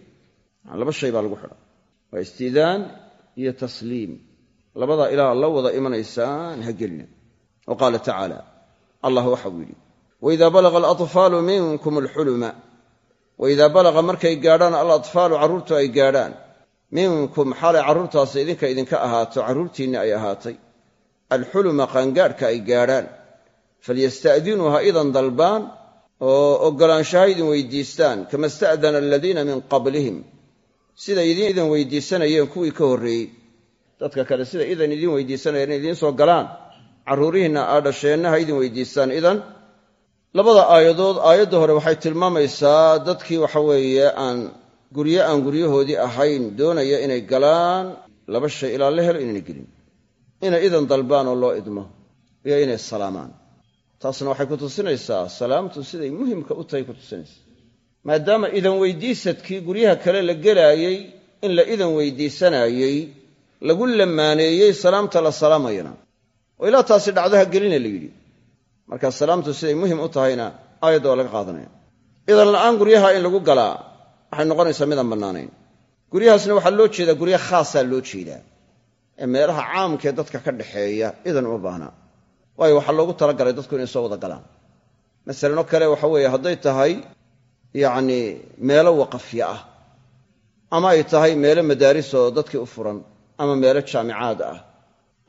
Laba shay baa lagu xidha waa istiidaan iyo tasliim. Labadaa ilaa la wada imanaysaan ha gelina wa qaala tacaala allah waxauu yidhi waidaa balaga alatfaalu minkum alxuluma waidaa balaga markay gaadhaan alatfaalu carruurtu ay gaadhaan minkum xaalay carruurtaasi idinka idinka ahaato carruurtiinna ay ahaatay alxuluma qaangaadhka ay gaadhaan falyasta'dinuu ha idan dalbaan oo oggolaanshaha idin weydiistaan kama sta'dana aladiina min qablihim. Siday idin idan weydiisanayeen kuwii ka horreeyey. Dadka kale sida idan idin weydiisanayeen in idiin galaan carruurihiinna aa dhasheenna ha idin weydiistaan. Idan labada aayadood aayadda hore waxay tilmaamaysaa dadkii waxa weeye aan guryo aan guryahoodii ahayn doonaya inay galaan laba shay ilaa la helo inayna gelin. Inay idan dalbaan oo loo idmo iyo inay salaamaan. Taasna waxay ku tusinaysaa salaamtu siday muhimka u tahay ku tusinaysa. Maadaama idan weydiisadkii guryaha kale la gelaayey in la idan weydiisanaayey lagu lamaaneeyey salaamta la salaamayana oo ilaa taasi dhacdaha gelina la yidhi. Marka salaamtu siday muhiim u tahayna aayadda waa laga qaadanaya. Idan la'aan guryaha in lagu galaa waxay noqonaysaa midaan bannaanayn. Guryahaasna waxaa loo jeedaa gurya khaasaa loo jeedaa. Ee meelaha caamkaee dadka ka dhaxeeya idan uma baahnaa waayo waxaa loogu talagalay dadku inay soo wada galaan. Masalanoo kale waxa weeye hadday tahay yacnii meelo waqafya ah. Ama ay tahay meelo madaaris oo dadkii u furan ama meelo jaamicaad ah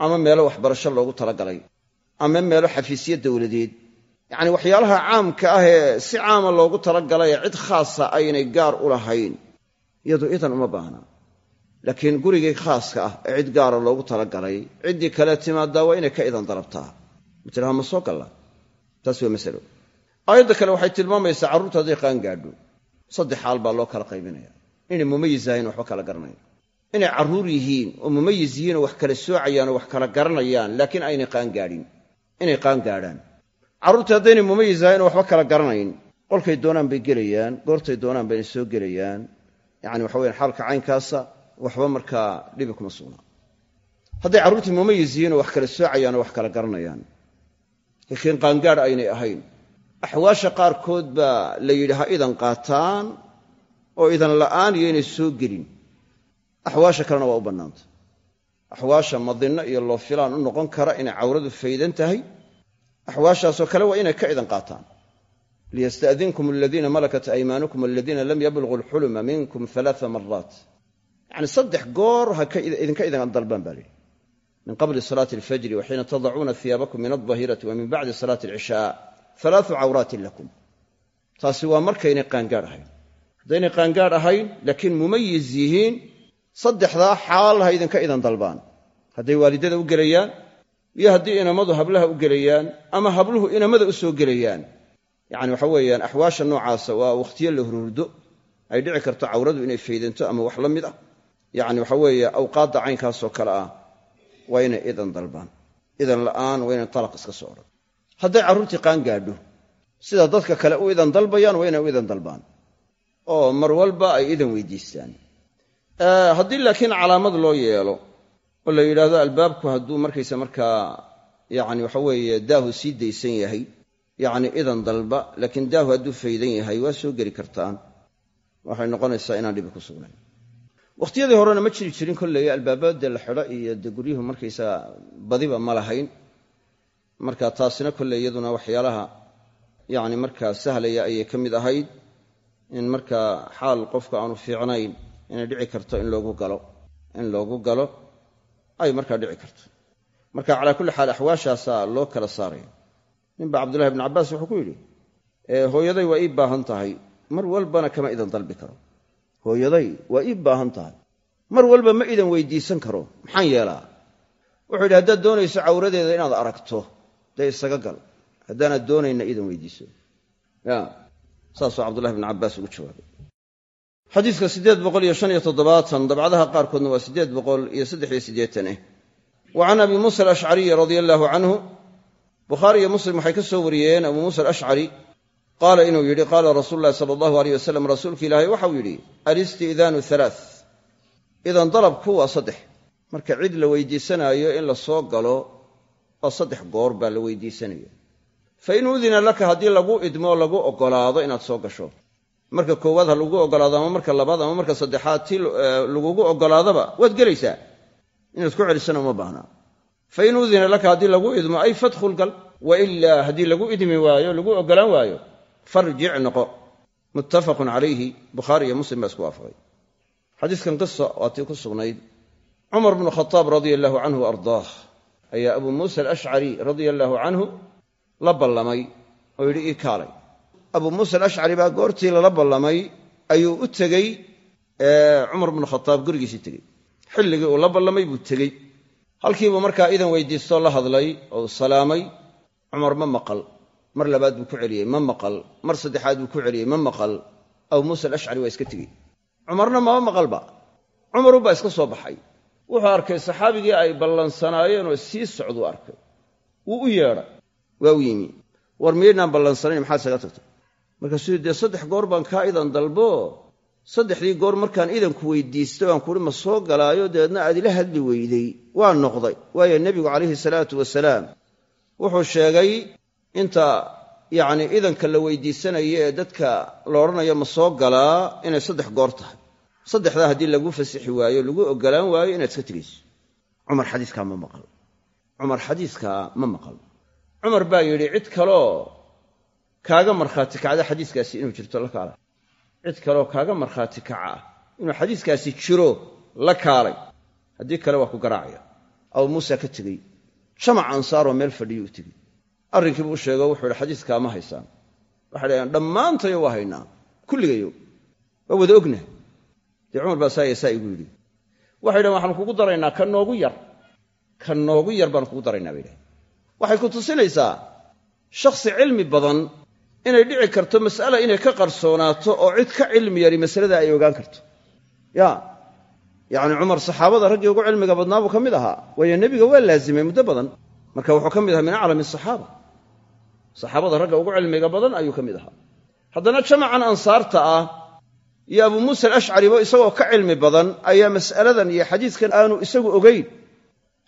ama meelo waxbarasho loogu talagalay ama meelo xafiisyo dowladeed yacni waxyaalaha caamka ah ee si caama loogu talagalay ee cid khaasa aynay gaar u lahayn iyadu idan uma baahna. Laakiin gurigii khaaska ah ee cid gaara loogu talagalay ciddii kale timaadaa waa inay ka idan dalabtaa matlaha ma soo galla? Taas waa masalo. Aayadda kale waxay tilmaamaysaa carruurta hadday qaan gaadho saddex xaal baa loo kala qaybinaya inay mumayis ahayn waxba kala garanayan inay carruur yihiin oo mumayis yihiin oo wax kala soocayaan oo wax kala garanayaan laakiin aynay qaangaadhin inay qaan gaadhaan carruurta haddaynay mumayis ahayn oo waxba kala garanayn qolkay doonaan bay gelayaan goortay doonaan bayna soo gelayaan. Yacani waxa weyan xaalka caynkaasa waxba markaa dhibi kuma sugnaa hadday carruurtii mumayis yihiin oo wax kala soocayaan oo wax kala garanayaan laakiin qaangaadh aynay ahayn. Axwaasha qaarkood baa la yidhi ha idan qaataan oo idan la'aan iyo inay soo gelin axwaasha kalena waa u bannaanta. Axwaasha madinno iyo loo filaan u noqon kara inay cawradu faydan tahay axwaashaasoo kale waa inay ka idan qaataan. Liyasta'dinkum aladiina malakat aymaanukum aladiina lam yabluguu alxuluma minkum alaaa maraat yacni saddex goor idinka idan dalbaan baa lihi min qabli salaati alfajri wa xiina tadacuuna hiyaabakum min aldahirati wa bacdi salaati alcishaa. Alaau cawraatin lakum. Taasi waa markaynay qaangaadh ahayn. Haddaynay qaangaadh ahayn laakiin mumayis yihiin saddexdaa xaal ha idinka idan dalbaan. Hadday waalidada u gelayaan iyo haddii inamadu hablaha u gelayaan ama habluhu inamada u soo gelayaan. Yacni waxa weeyaan axwaasha noocaasa waa wakhtiyo la hururdo ay dhici karto cawradu inay faydanto ama wax la mid ah. Yacni waxa weeye awqaadda caynkaasoo kale ah waa inay idan dalbaan. Idan la'aan waa inay talaq iska soo odhan hadday carruurtii qaan gaadho sida dadka kale u idan dalbayaan waa inay u idan dalbaan. Oo mar walba ay idan weydiistaan haddii laakiin calaamad loo yeelo oo la yidhaahdo albaabku hadduu markaysa markaa yacni waxa weeye daahu sii daysan yahay yacni idan dalba laakiin daahu hadduu faydan yahay waa soo geli kartaan. Waxay noqonaysaa inaan dhibi ku sugnayn. Wakhtiyadii horena ma jiri jirin kolley albaabada la xidho iyo de guryuhu markaysaa badiba ma lahayn. Marka taasina kolley iyaduna waxyaalaha yacni markaa sahlaya ayay ka mid ahayd. In markaa xaal qofka aanu fiicnayn inay dhici karto in loogu galo in loogu galo ay markaa dhici karto. Marka calaa kulli xaal axwaashaasaa loo kala saaraya ninba cabdullahi bnu cabbaas wuxuu ku yidhi hooyaday waa ii baahan tahay mar walbana kama idan dalbi karo. Hooyaday waa ii baahan tahay mar walba ma idan weydiisan karo maxaan yeelaa? Wuxuu yidhi haddaad doonayso cawradeeda inaad aragto dee isaga gal haddaanaad doonayna idan weydiiso. Ya saasuu cabdullahi bnu cabbaas ugu jawaabay xadiidka siddeed boqol iyo shan iyo toddobaatan dabcadaha qaarkoodna waa siddeed boqol iyo saddex iyo siddeetan eh wa can abi muusa alashcariyi radia allaahu canhu bukhaari iyo muslim waxay ka soo wariyeen abuu muusa alashcari qaala inuu yidhi qaala rasuulu llahi sala allahu aleyh wasalam rasuulka ilaahay waxau yidhi alisti'daanu halaa idan dalabku waa saddex. Marka cid la weydiisanaayo in la soo galo waa saddex goor baa la weydiisanaya fa in udina laka haddii lagu idmo o lagu oggolaado inaad soo gasho marka koowaad ha lagu oggolaado ama marka labaad ama marka saddexaad ti lagugu oggolaadaba waad gelaysaa. Inaad ku celisana uma baahnaa fa in udina laka haddii lagu idmo ay fadkhul gal wa ilaa haddii lagu idmi waayo lagu oggolaan waayo farjic noqo. Muttafaqun calayhi bukhaari iyo muslim baa isku waafaqay. Xadiiskan qisa waa tii ku sugnayd. Cumar bnu khadaab radia allaahu canhu wa ardaah ayaa abuu muusa alashcari radia allaahu canhu la ballamay oo yidhi ii kaalay abuu muusa alashcari baa goortii lala ballamay ayuu u tegey cumar bnu khataab gurigiisii tegey. Xilligii uu la ballamay buu tegey. Halkiibuu markaa idan weydiistoo la hadlay oo salaamay cumar ma maqal. Mar labaad buu ku celiyey ma maqal. Mar saddexaad buu ku celiyey ma maqal. Abuu muusa alashcari waa iska tegey. Cumarna mama maqalba cumaruunbaa iska soo baxay. Wuxuu arkay saxaabigii ay ballansanaayeenoo sii socduu arkay. Wuu u yeedhay waa u yimi. War miyaynaan ballansanayn maxaad isaga tagtay markaasuu dee saddex goor baan kaa idan dalbo saddexdii goor markaan idanku weydiistay baan kuuhi ma soo galaayo dabeedna aad ila hadli weyday. Waa noqday. Waayo nebigu calayhi salaatu wasalaam wuxuu sheegay inta yacni idanka la weydiisanayo ee dadka la odhanayo ma soo galaa inay saddex goor tahay. Saddexdaa haddii lagu fasixi waayo lagu ogolaan waayo inaad iska tegayso cumar xadiiskaa ma maqal. Cumar xadiiskaa ma maqal. Cumar baa yidhi cid kaloo kaaga markhaati kacda xadiiskaasi inuu jirto la kaalay. Cid kaleoo kaaga markhaati kaca ah inuu xadiiskaasi jiro la kaalay. Haddii kale waa ku garaacaya. Abuu muusa ka tegey. Jamac ansaaroo meel fadhiyo u tegey. Arrinkiibuu u sheego wuxuu yidhi xadiiskaa ma haysaan. Waxay dhaheen dhammaantayo waa haynaa kulligayo waa wada ogna. Dee cumar baa saaya saa igu yidhi. Waxay dhahen waxaanu kugu daraynaa ka noogu yar. Ka noogu yar baanu kugu daraynaa bay dhahen waxay ku tusinaysaa shakhsi cilmi badan inay dhici karto mas'ala inay ka qarsoonaato oo cid ka cilmi yari masalada ay ogaan karto. Ya yacni cumar saxaabada raggii ugu cilmiga badnaa buu ka mid ahaa. Waayo nebiga waa laazimay muddo badan. Marka wuxuu ka mid ahaa min aclami asaxaaba saxaabada ragga ugu cilmiga badan ayuu ka mid ahaa. Haddana jamacan ansaarta ah iyo abuu muusa alashcariba isagoo ka cilmi badan ayaa mas'aladan iyo xadiiskan aanu isagu ogeyn.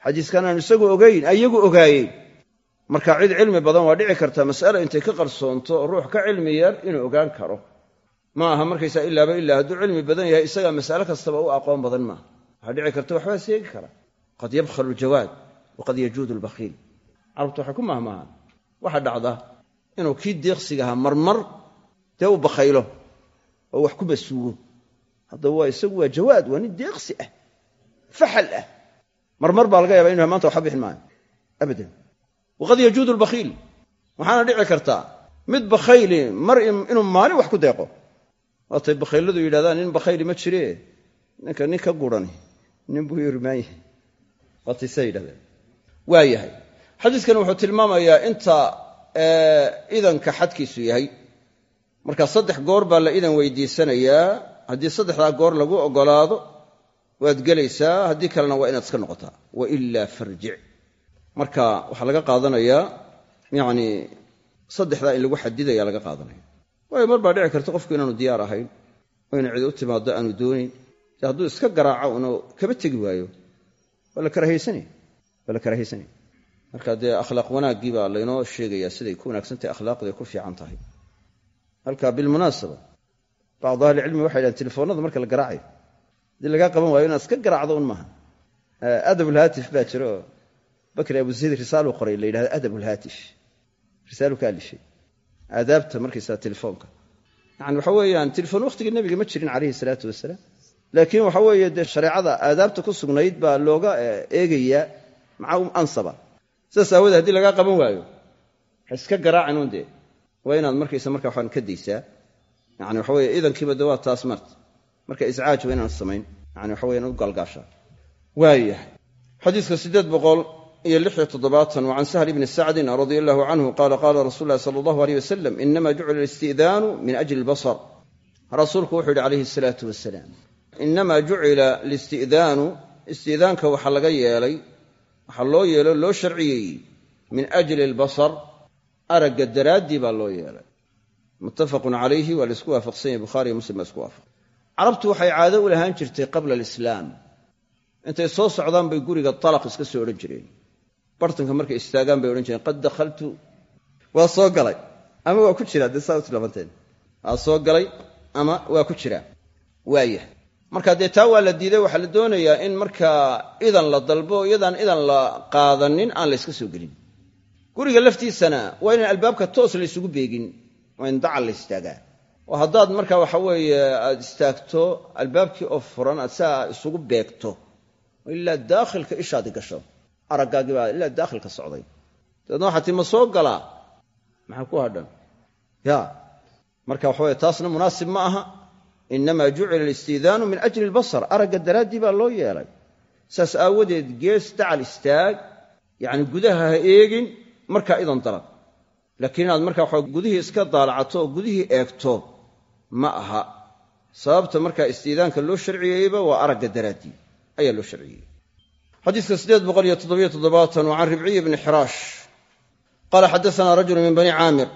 Xadiiskan aanu isagu ogeyn ayagu ogaayeen marka cid cilmi badan waa dhici kartaa mas'ala intay ka qarsoonto ruux ka cilmi yar inuu ogaan karo. Ma aha markaysaa ilaaba ilaa hadduu cilmi badan yahay isagaa mas'ale kastaba u aqoon badan maaha. Waxaa dhici karta waxbaa seegi kara. Qad yabkhalu ljawaad waqad yajuudu lbakhiil carabtu waxay ku mahmahaan. Waxa dhacda inuu kii deeqsigaha marmar dee u bakhaylo oo wax ku basuugo haddaba waa isagu waa jawaad waa nin deeqsi ah faxal ah. Marmar baa laga yaaba inu maanta waxba bixin maayo. Abadan waqad yajuudu lbakhiil waxaana dhici kartaa mid bakhayli mar inuu maalin wax ku deeqo. Waatay bakhayladu yidhahdaan nin bakhayli ma jire ninka nin ka gurani nin buu irmaan yahay. Waatay saa yidhahdaan waa yahay. Xadiiskan wuxuu tilmaamayaa inta idanka xadkiisu yahay. Marka saddex goor baa la idan weydiisanayaa. Haddii saddexdaa goor lagu oggolaado waad gelaysaa. Haddii kalena waa inaad iska noqotaa. Wa ilaa farjic marka waxaa laga qaadanayaa yacni saddexdaa in lagu xadidaya laga qaadanaya. Waayo mar baa dhici karta qofku inaanu diyaar ahayn oo cidi u timaado aanu doonayn de hadduu iska garaaco una kaba tegi waayo. Waa la karahaysanaya waa la karahaysanaya marka dee akhlaaq wanaaggii baa laynoo sheegayaa siday ku wanaagsantahay akhlaaqday ku fiican tahay. Halka bilmunaasaba bacdu ahlicilmi waxay dhahen telefoonada marka la garaacayo haddii lagaa qaban waayo inaad iska garaacdo un maaha. Adabulhaatif baa jira oo bakri abu zayd risaalu qoray la yidhahdo adabulhaatif risaalu ka alifay aadaabta markaysaa telefoonka. Yani waxa weeyaan telefoon wakhtigii nebiga ma jirin calayhi salaatu wasalaam laakiin waxa weeye dee shareecada aadaabta ku sugnayd baa looga eegayaa maca ansaba. Sidaas aawoodee haddii lagaa qaban waayo ha iska garaacin un dee. Waa inaad markaysa marka waxaan ka daysaa. Yani waxa weye idankiiba de waa taas marta marka iscaaj waa inaan samayn. Yani waxa weya inaad u gaalgaashaa waayahay. Xadiiska siddeed boqol iyo lix iyo toddobaatan wa can sahl ibni sacdin radia allahu canhu qaala qaala rasuulu llahi sala allahu aleyh wasalam inama jucila alisti'daanu min ajli albasar. Rasuulku wuxuu yidhi calayhi asalaatu wasalaam inama jucila alisti'daanu isti'daanka waxaa laga yeelay waxaa loo yeelo loo sharciyeeyey min ajli albasar aragga daraaddii baa loo yeelay. Muttafaqun calayhi waa la isku waafaqsan yahy bukhari iyo muslim baa isku waafaqay carabtu waxay caado u lahaan jirtay qabla alislaam. Intay soo socdaan bay guriga talaq iska soo odhan jireen bartanka markay istaagaan bay odhan jireen qad dakhaltu. Waa soo galay. Ama waa ku jiraa? Dee saa u tilaabanteen waa soo galay ama waa ku jiraa? Waayahay marka dee taa waa la diiday waxaa la doonayaa in markaa idan la dalbo iyadaan idan la qaadanin aan la yska soo gelin. Guriga laftiisana waa inaan albaabka toos la ysugu beegin waa in dacal la istaagaa. Oo haddaad marka waxa weeye aad istaagto albaabkii oo furan aad saa isugu beegto ilaa daakhilka ishaadi gasho araggaagii baa ilaa daakhilka socday. Dabeedna waxaa tii ma soo galaa maxaa ku hadhan ya marka waxaweye taasna munaasib ma aha. Inamaa jucila alistiidaanu min ajli albasar. Aragga daraaddii baa loo yeelay. Saas aawadeed gees dacal istaag yacni gudaha ha eegin markaa idan dalab. Laakiin inaad markaa waxa gudihii iska daalacato oo gudihii eegto ma aha. Sababta markaa istiidaanka loo sharciyeeyeyba waa aragga daraaddii ayaa loo sharciyeyey xadiiska sideed boqol iyo toddobiyo toddobaatan waa can ribciyi bni xiraash qaala xaddasanaa rajulu min bani caamir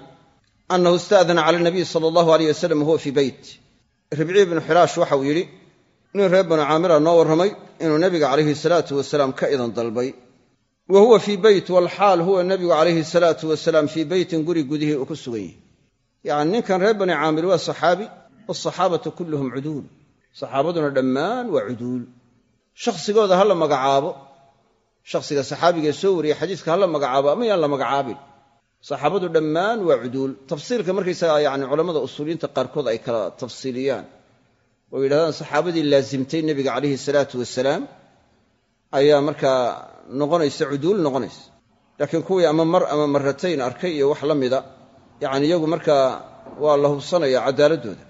annahu ista'dana cala nabiy sala allahu aleyh wasalam wahuwa fii beyt ribciyi bnu xiraash waxauu yidhi nin reer banu caamira noo warramay inuu nebiga calayhi salaatu wasalaam ka idan dalbay. Wa huwa fii beyt walxaal huwa nebigu calayhi salaatu wasalaam fii beytin guri gudihii uu ku sugan yahay. Yacni ninkan reer bani caamir waa saxaabi waasaxaabatu kulluhum cuduul. Saxaabaduna dhammaan waa cuduul shakhsigooda ha la magacaabo. Shakhsiga saxaabigaee soo wariyey xadiiska ha la magacaabo ama yaan la magacaabin. Saxaabadu dhammaan waa cuduul. Tafsiilka markaysaga yani culammada usuuliyiinta qaarkood ay kala tafsiiliyaan. Oo yidhahdaan saxaabadii laasimtay nebiga calayhi salaatu wasalaam ayaa markaa noqonaysa cuduul noqonaysa. Laakiin kuwii ama mar ama maratayn arkay iyo wax la mida yani iyagu markaa waa la hubsanaya cadaaladooda.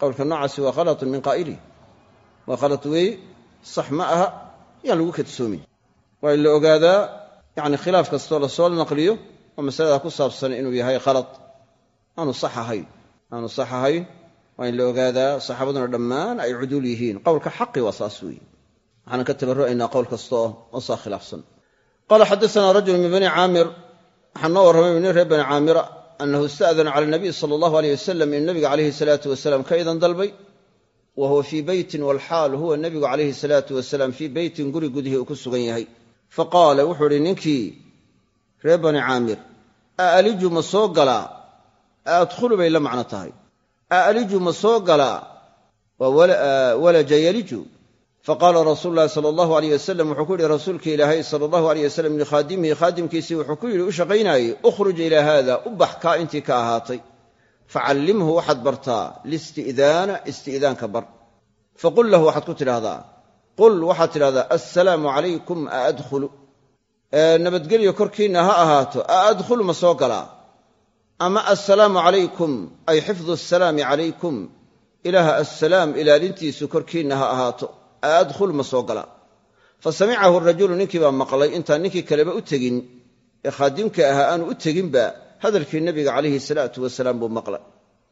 Qowlka noocaasi waa khalatun min qaa'ilih waa khalat weeye sax ma aha yaan lagu kadsoomin waa in la ogaadaa yani khilaaf kastoo la soo naqliyo oo masalada ku saabsan inuu yahay khalad. Aanu sax ahayn. Aanu sax ahayn waa in la ogaadaa saxaabaduna dhammaan ay cuduul yihiin. Qowlka xaqi waa saas weeye. Waxaanan ka tabarru'aynaa qowl kastaoo oo saa khilaafsan. Qaala xaddasanaa rajulu min bani caamir. Waxaa noo warramay nin reer bani caamira annahu ista'dana cala nabiy sala allahu aleyh wasalam inuu nabiga calayhi salaatu wasalaam ka idan dalbay wa huwa fii beytin walxaal huwa nebigu calayhi salaatu wasalaam fii beytin guri gudihii uu ku sugan yahay faqaala wuxuu idhi ninkii reer bani caamir a aliju ma soo galaa a adkhulu bay la macno tahay a aliju ma soo galaa waa walaja yaliju faqaala rasuulu llahi sala allahu aleyh wasalam wuxuu ku yidhi rasuulka ilaahay sala allahu aleyh wasalam likhaadimihi khaadimkiisii wuxuu ku yidhi u shaqaynaayey ukhruj ilaa haada u bax kaa intii ka ahaatay facallimhu waxaad bartaa listi'daana isti'daanka bar. Faqul lahu waxaad ku tidhahdaa qul waxaad tidhahdaa assalaamu calaykum a adkhulu nabadgelyo korkiinna ha ahaato a adkhulu ma soo galaa. Ama assalaamu calaykum ay xifdu asalaami calaykum ilaaha assalaam ilaalintiisu korkiinna ha ahaato a adkhul ma soo galaa. Fa samicahu rajulu ninkii baa maqlay intaan ninkii kaleba u tegin ee khaadimka ahaa aanu u teginba hadalkii nebiga calayhi salaatu wasalaam buu maqlay.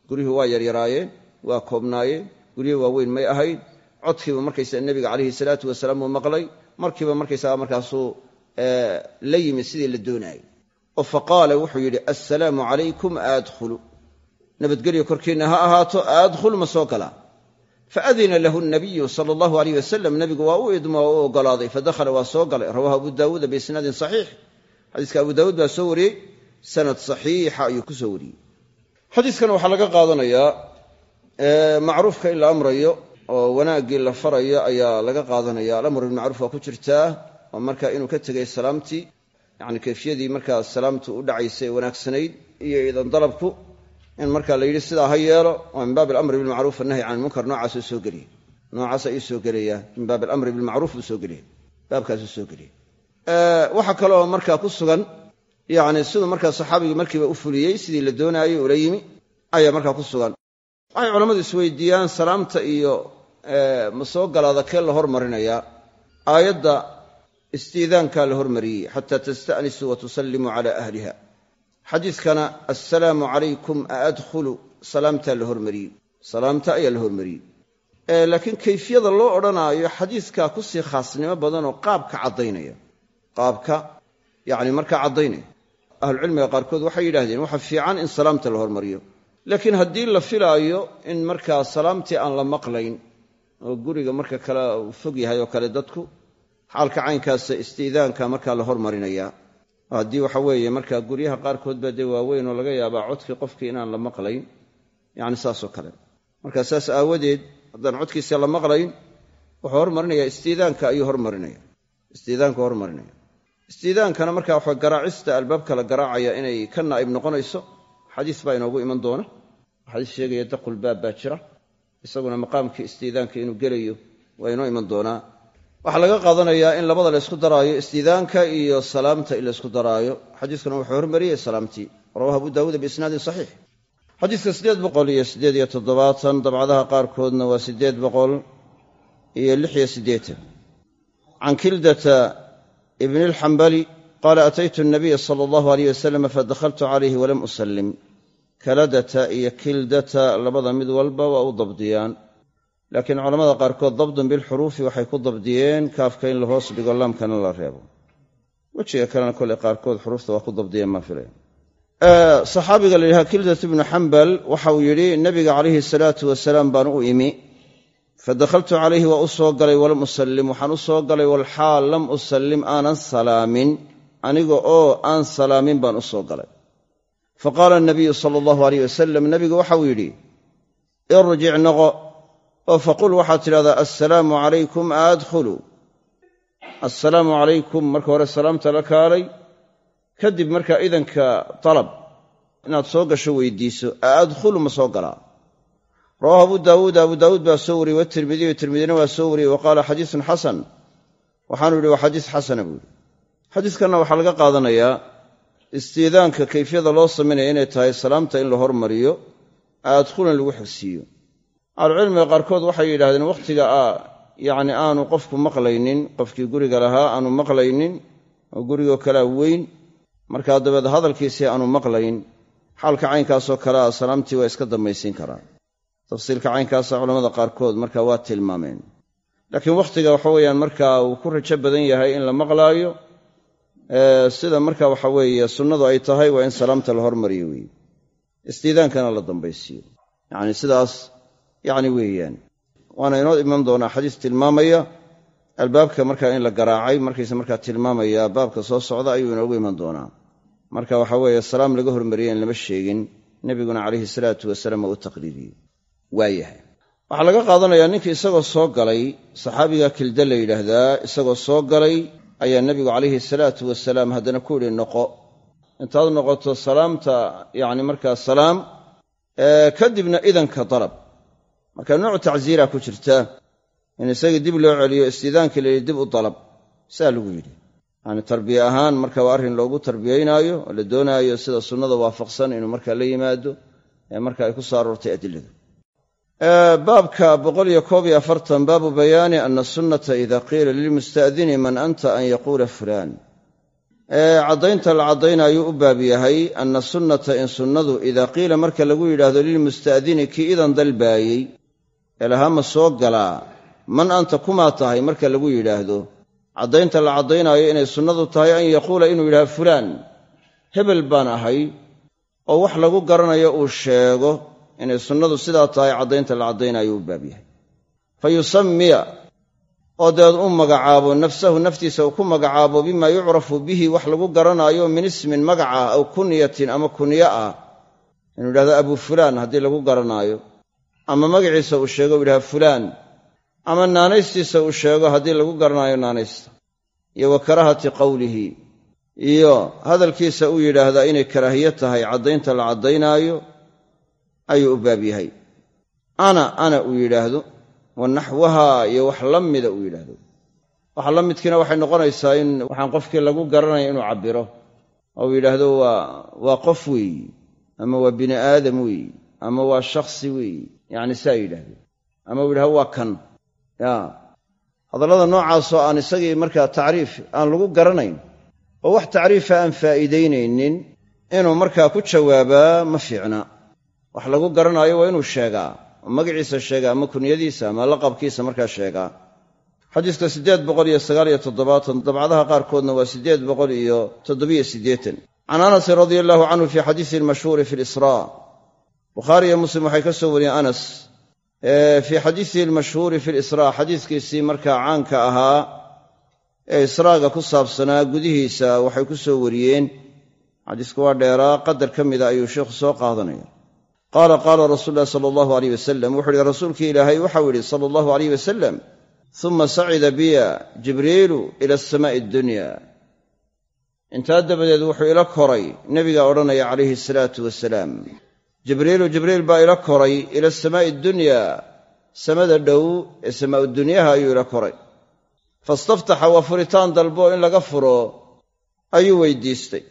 Guryuhu waa yaryaraayeen waa koobnaayeen guryihi waaweyn may ahayn codkiiba markaysaa nebiga calayhi salaatu wasalaam uu maqlay markiiba markaysaga markaasuu la yimi sidii la doonaayey oo faqaala wuxuu yidhi assalaamu calaykum aadkhulu. Nabadgelyo korkiinna ha ahaato aadkhul ma soo galaa faadina lahu nabiyu sala allahu aleyh wasalam nebigu waa u idmo oo u ogolaaday fadakhala waa soo galay. Rawahu abu daawuuda biisnaadin saxiix. Xadiiska abu daawuud baa soo wariyey sanad saxiixa ayuu ku soo wariyey. Xadiiskan waxaa laga qaadanayaa macruufka in la amrayo oo wanaaggii la farayo ayaa laga qaadanaya. Alamru bilmacruuf waa ku jirtaa oo marka inuu ka tegay salaamtii yani kayfiyadii markaa salaamtu u dhacaysa ee wanaagsanayd iyo idan dalabku in marka la yidhi sidaa ha yeelo waa min baab alamri bilmacruuf annahyi can ilmunkar noocaasuu soo geliya. Noocaas ayuu soo gelayaa min baab alamri bilmacruuf buu soo geliya. Baabkaasuu soo geliya. Waxaa kaloo markaa ku sugan yani siduu markaa saxaabigii markiiba u fuliyey sidii la doonaayey ula yimi ayaa markaa ku sugan. Waxay culammadu isweydiiyaan salaamta iyo ma soo kee la hormarinayaa aayadda istiidaankaa la hormariyey xataa tasta'nisuu wa tusallimuu cala ahliha xadiidkana assalaamu calaykum a adkhulu salaamtaa la hormariyey. Salaamta ayaa la hormariyey. Laakiin kayfiyada loo odhanaayo xadiidkaa ku sii khaasnimo badanoo qaabka caddaynaya. Qaabka yani markaa caddaynaya ahlucilmiga qaarkood waxay yidhahdeen waxa fiican in salaamta la hormariyo. Laakiin haddii la filaayo in markaa salaamtii aan la maqlayn oo guriga marka kale uu fog yahay oo kale dadku xaalka caynkaasa istiidaanka markaa la hormarinayaa. Haddii waxa weeye markaa guryaha qaarkood baa dee waaweyn oo laga yaabaa codkii qofkii inaan la maqlayn yani saasoo kale. Marka saas aawadeed haddaan codkiisa la maqlayn wuxuu hormarinaya istiidaanka ayuu hormarinaya istiidaanku hormarinaya istiidaankana marka waxa garaacista albaabka la garaacaya inay ka naa'ib noqonayso xadiis baa inoogu iman doona. Xadiis sheegaya daqulbaab baa jira. Isaguna maqaamkii istiidaanka inuu gelayo waa inoo iman doonaa. Waxaa laga qaadanayaa in labada laysku daraayo istiidaanka iyo salaamta in laysku daraayo. Xadiiskuna wuxuu hormariyey salaamtii. Rawahu abu daawuuda biisnaadin saxiix. Xadiiska siddeed boqol iyo siddeed iyo toddobaatan dabcadaha qaarkoodna waa siddeed boqol iyo lix iyo siddeetan can kildata ibni alxambali qaala ataytu nabiya sala allahu aleyh wasalam fadakhaltu calayhi walam usallim. Kaladata iyo kildata labada mid walba waa u dabdiyaan. Laakiin culamada qaarkood dabdun bilxuruufi waxay ku dabdiyeen kaafka in la hoos dhigo laamkana la reebo. Wejiga kalena koley qaarkood xuruufta waa ku dabdiyeen maa filaya saxaabiga la yidhaha kildat ibnu xambal waxa uu yidhi nabiga calayhi salaatu wasalaam baan u imi fadakhaltu calayhi waa u soo galay walam usallim waxaan u soo galay walxaal lam usallim aanan salaamin aniga oo aan salaamin baan u soo galay fa qaala anabiyu sala allahu aleyh wasalam nabigu waxauu yidhi irjic noqo oo faqul waxaad tidhahdaa assalaamu calaykum aadkhulu assalaamu calaykum marka hore salaamta la kaalay kadib markaa idanka dalab inaad soo gasho weydiiso a adkhulu ma soo galaa rawaahu abu daawuud abu daawuud baa soo wariyey watirmidiyu tirmidina waa soo wariyey wa qaala xadiisun xasan. Waxaanu yidhi waa xadiis xasana buu yidhi. Xadiiskanna waxaa laga qaadanayaa istiidaanka kayfiyada loo samaynaya inay tahay salaamta in la hormariyo aadkhulan lagu xigsiiyo ahlucilmiga qaarkood waxay yidhahdeen wakhtiga yacni aanu qofku maqlaynin qofkii guriga lahaa aanu maqlaynin oo gurigoo kalea weyn markaa dabeed hadalkiisii aanu maqlayn xaalka caynkaasoo kale a salaamtii waa iska dambaysiin karaa tafsiilka caynkaasa culamada qaarkood marka waa tilmaameen. Laakiin wakhtiga waxa weeyaan markaa uu ku rajo badan yahay in la maqlaayo sida marka waxa weeye sunnadu ay tahay waa in salaamta la hormariyo weeye istiidaankana la dambaysiiyo. Yacni sidaas yacni weeyaan. Waana inoo iman doonaa xadiis tilmaamaya albaabka markaa in la garaacay markayse markaa tilmaamaya baabka soo socda ayuu inoogu iman doonaa. Marka waxa weeye salaam laga hormariyey in lama sheegin nebiguna calayhi salaatu wasalaam waa u taqriiriyey waayahay waxaa laga qaadanayaa ninkii isagoo soo galay saxaabiga kilda la yidhaahdaa isagoo soo galay ayaa nebigu calayhi salaatu wasalaam haddana ku yidhi noqo. Intaad noqoto salaamta yacni markaa salaam kadibna idanka dalab. Marka nooc tacsiira ku jirta in isagii dib loo celiyo istiidaankii la yidhi dib u dalab saa lagu yidhi. Yacni tarbiye ahaan marka waa arrin loogu tarbiyaynaayo oo la doonaayo sida sunnada waafaqsan inuu markaa la yimaado ee marka ay ku soo aroortay adiladu baabka boqoliyo koob iyo afartan baabu bayaani ana sunnata ida qiila lilmustaadini man anta an yaquula fulaan. Caddaynta la caddaynayuu u baab yahay ana sunnata in sunnadu idaa qiila marka lagu yidhaahdo lilmustaadini kii idan dalbaayey ee lahaa ma soo galaa man anta kumaa tahay marka lagu yidhaahdo. Caddaynta la caddaynaayo inay sunnadu tahay an yaquula inuu yidhahdo fulaan hebel baan ahay oo wax lagu garanayo uu sheego inay sunnadu sidaa tahay caddaynta la caddaynaayo u baab yahay. Fa yusamiya oo dabeed u magacaabo nafsahu naftiisa uu ku magacaabo bimaa yucrafu bihi wax lagu garanaayo min ismin magac ah aw kunyatin ama kunyo ah. Inuu yidhahdo abu fulaan haddii lagu garanaayo. Ama magaciisa uu sheego u yidhahdo fulaan. Ama naanaystiisa uu sheego haddii lagu garanaayo naanaysta. Iyo wa karaahati qowlihi iyo hadalkiisa uu yidhaahdaa inay karaahiye tahay caddaynta la caddaynaayo ayuu u baab yahay. Ana ana uu yidhaahdo wa naxwaha iyo wax la mida uu yidhaahdo. Waxa la midkiina waxay noqonaysaa in waxaan qofkii lagu garanaya inuu cabbiro. Oo yidhaahdo waa waa qof weeyi ama waa bini aadam weeyi ama waa shakhsi weeyi. Yacni saa yidhahdo ama uu yidhahdo waa kan. Ya. Hadallada noocaasoo aan isagii markaa tacriif aan lagu garanayn oo wax tacriifa aan faa'iidaynaynin inuu markaa ku jawaabaa ma fiicna wax lagu garanaayo waa inuu sheegaa magaciisa sheegaa ama kunyadiisa ama laqabkiisa markaa sheegaa. Xadiiska siddeed boqol iyo sagaal iyo toddobaatan dabcadaha qaarkoodna waa siddeed boqol iyo toddobiyo siddeetan can anasin radia allahu canhu fii xadiisi almashhuuri fi lisraa bukhaari iyo muslim waxay ka soo wariyeen anas. Fii xadiisihi almashhuuri fi lisraa xadiiskiisii markaa caanka ahaa ee israaga ku saabsanaa gudihiisa waxay ku soo wariyeen. Xadiisku waa dheeraa qadar ka mida ayuu sheikhu soo qaadanaya qaala qaala rasuulu ulahi sala allahu aleyh wasalam wuxu uhi rasuulkii ilaahay waxau yidhi sala allahu aleyh wasalam uma sacida biya jibriilu ila asamaai addunya intaa dabadeed wuxuu ila koray nebigaa odhanaya calayhi asalaatu wasalaam jibriilu jibriil baa ila koray ila asamaa'i addunya samada dhow ee samaa'udunyaha ayuu ila koray. Fastaftaxa waa furitaan dalbo in laga furo ayuu weydiistay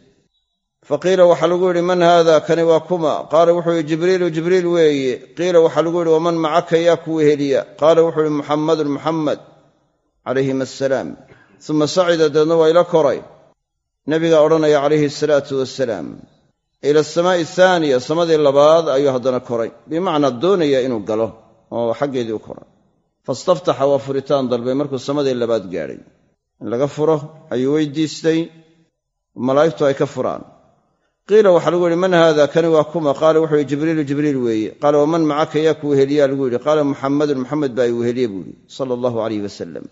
faqiila waxaa lagu yidhi man haada kani waa kuma. Qaala wuxuu yihi jibriilu jibriil weeye qiila waxaa lagu yidhi waman macaka yaa ku weheliya qaala wuxuu yihi muxammadun muxamed calayhim assalaam uma sacida deedna waa ila koray. Nabigaa odhanaya calayhi asalaatu wasalaam ila asamaa'i ahaaniya samadii labaad ayuu haddana koray. Bimacnaa doonaya inuu galo oo xaggeedii u koray. Fastaftaxa waa furitaan dalbay markuu samadii labaad gaadhay. In laga furo ayuu weydiistay. Malaa'igtu ay ka furaan qiila waxaa lagu yidhi man haada kani waa kuma? Qaala wuxuu yihi jibriilu jibriil weeye. Qaala waman macaka yaa ku weheliyaa lagu yidhi qaala muxammadun muxamed baa i weheliye buu yidhi sala allahu alayh wasalam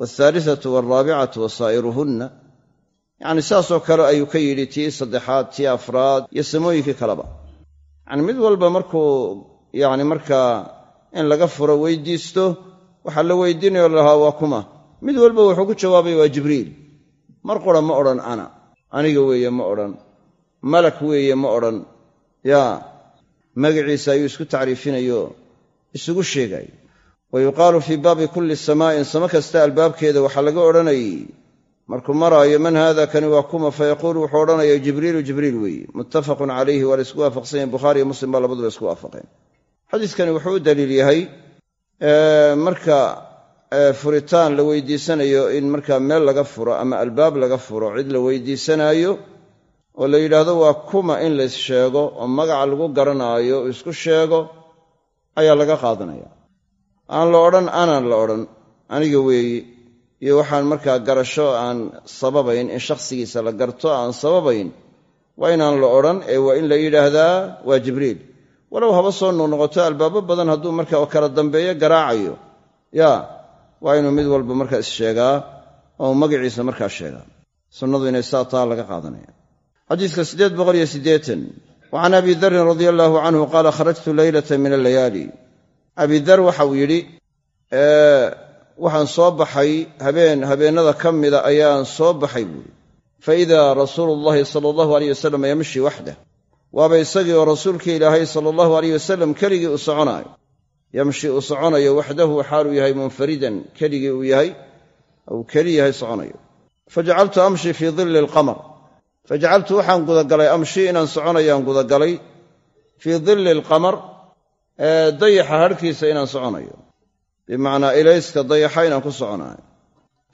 waaalithatu waalraabicatu wasaa'iruhunna yacni saasoo kale ayuu ka yidhi tii saddexaad tii afraad iyo samooyinkii kaleba. Yacni mid walba markuu yacni markaa in laga furo weydiisto waxaa la weydiinayo lahaa waa kuma. Mid walba wuxuu ku jawaabay waa jibriil. Mar qura ma odhan ana. Aniga weeye ma odhan malak weeye ma odhan. Yaa magaciisa ayuu isku tacriifinayo isugu sheegayo wa yuqaalu fii baabi kulli samaa'in samo kasta albaabkeeda waxaa laga odhanayay markuu maraayo man haada kani waa kuma fayaquulu wuxuu odhanaya jibriilu jibriil weeye. Muttafaqun calayhi waa la isku waafaqsan yahin bukhaariiyo muslim baa labaduba isku waafaqeen. Xadiiskani wuxuu u daliil yahay marka furitaan la weydiisanayo in markaa meel laga furo ama albaab laga furo cid la weydiisanaayo oo la yidhaahdo waa kuma in lays sheego oo magaca lagu garanaayo isku sheego ayaa laga qaadanaya. Aan la odhan anan la odhan. Aniga weeye iyo waxaan markaa garasho aan sababayn in shakhsigiisa la garto aan sababayn waa inaan la odhan ee waa in la yidhaahdaa waa jibriil. Walow haba soo noqnoqoto albaabo badan hadduu markaa kala dambeeyo garaacayo. Yaa waa inuu mid walba markaa issheegaa oo magaciisa markaa sheegaa. Sunnadu inay saa taa laga qaadanaya xadiiska siddeed boqol iyo siddeetan wa can abi darin radia allaahu canhu qaala kharajtu leylata min allayaali. Abi dar waxau yidhi waxaan soo baxay habeen habeennada ka mida ayaan soo baxay buuri fa idaa rasuulu llahi sala allahu aleyh wasalam yamshi waxdah. Waaba isagii oo rasuulkii ilaahay sala allahu aleyh wasalam keligii u soconaayo. Yamshi uu soconayo waxdahu xaaluu yahay munfaridan keligii uu yahay uu keli yahay fajacaltu waxaan gudagalay amshi inaan soconayaan gudagalay fii dilli alqamar dayaxa harhkiisa inaan soconayo bimacnaa ilayska dayaxa inaan ku soconaayo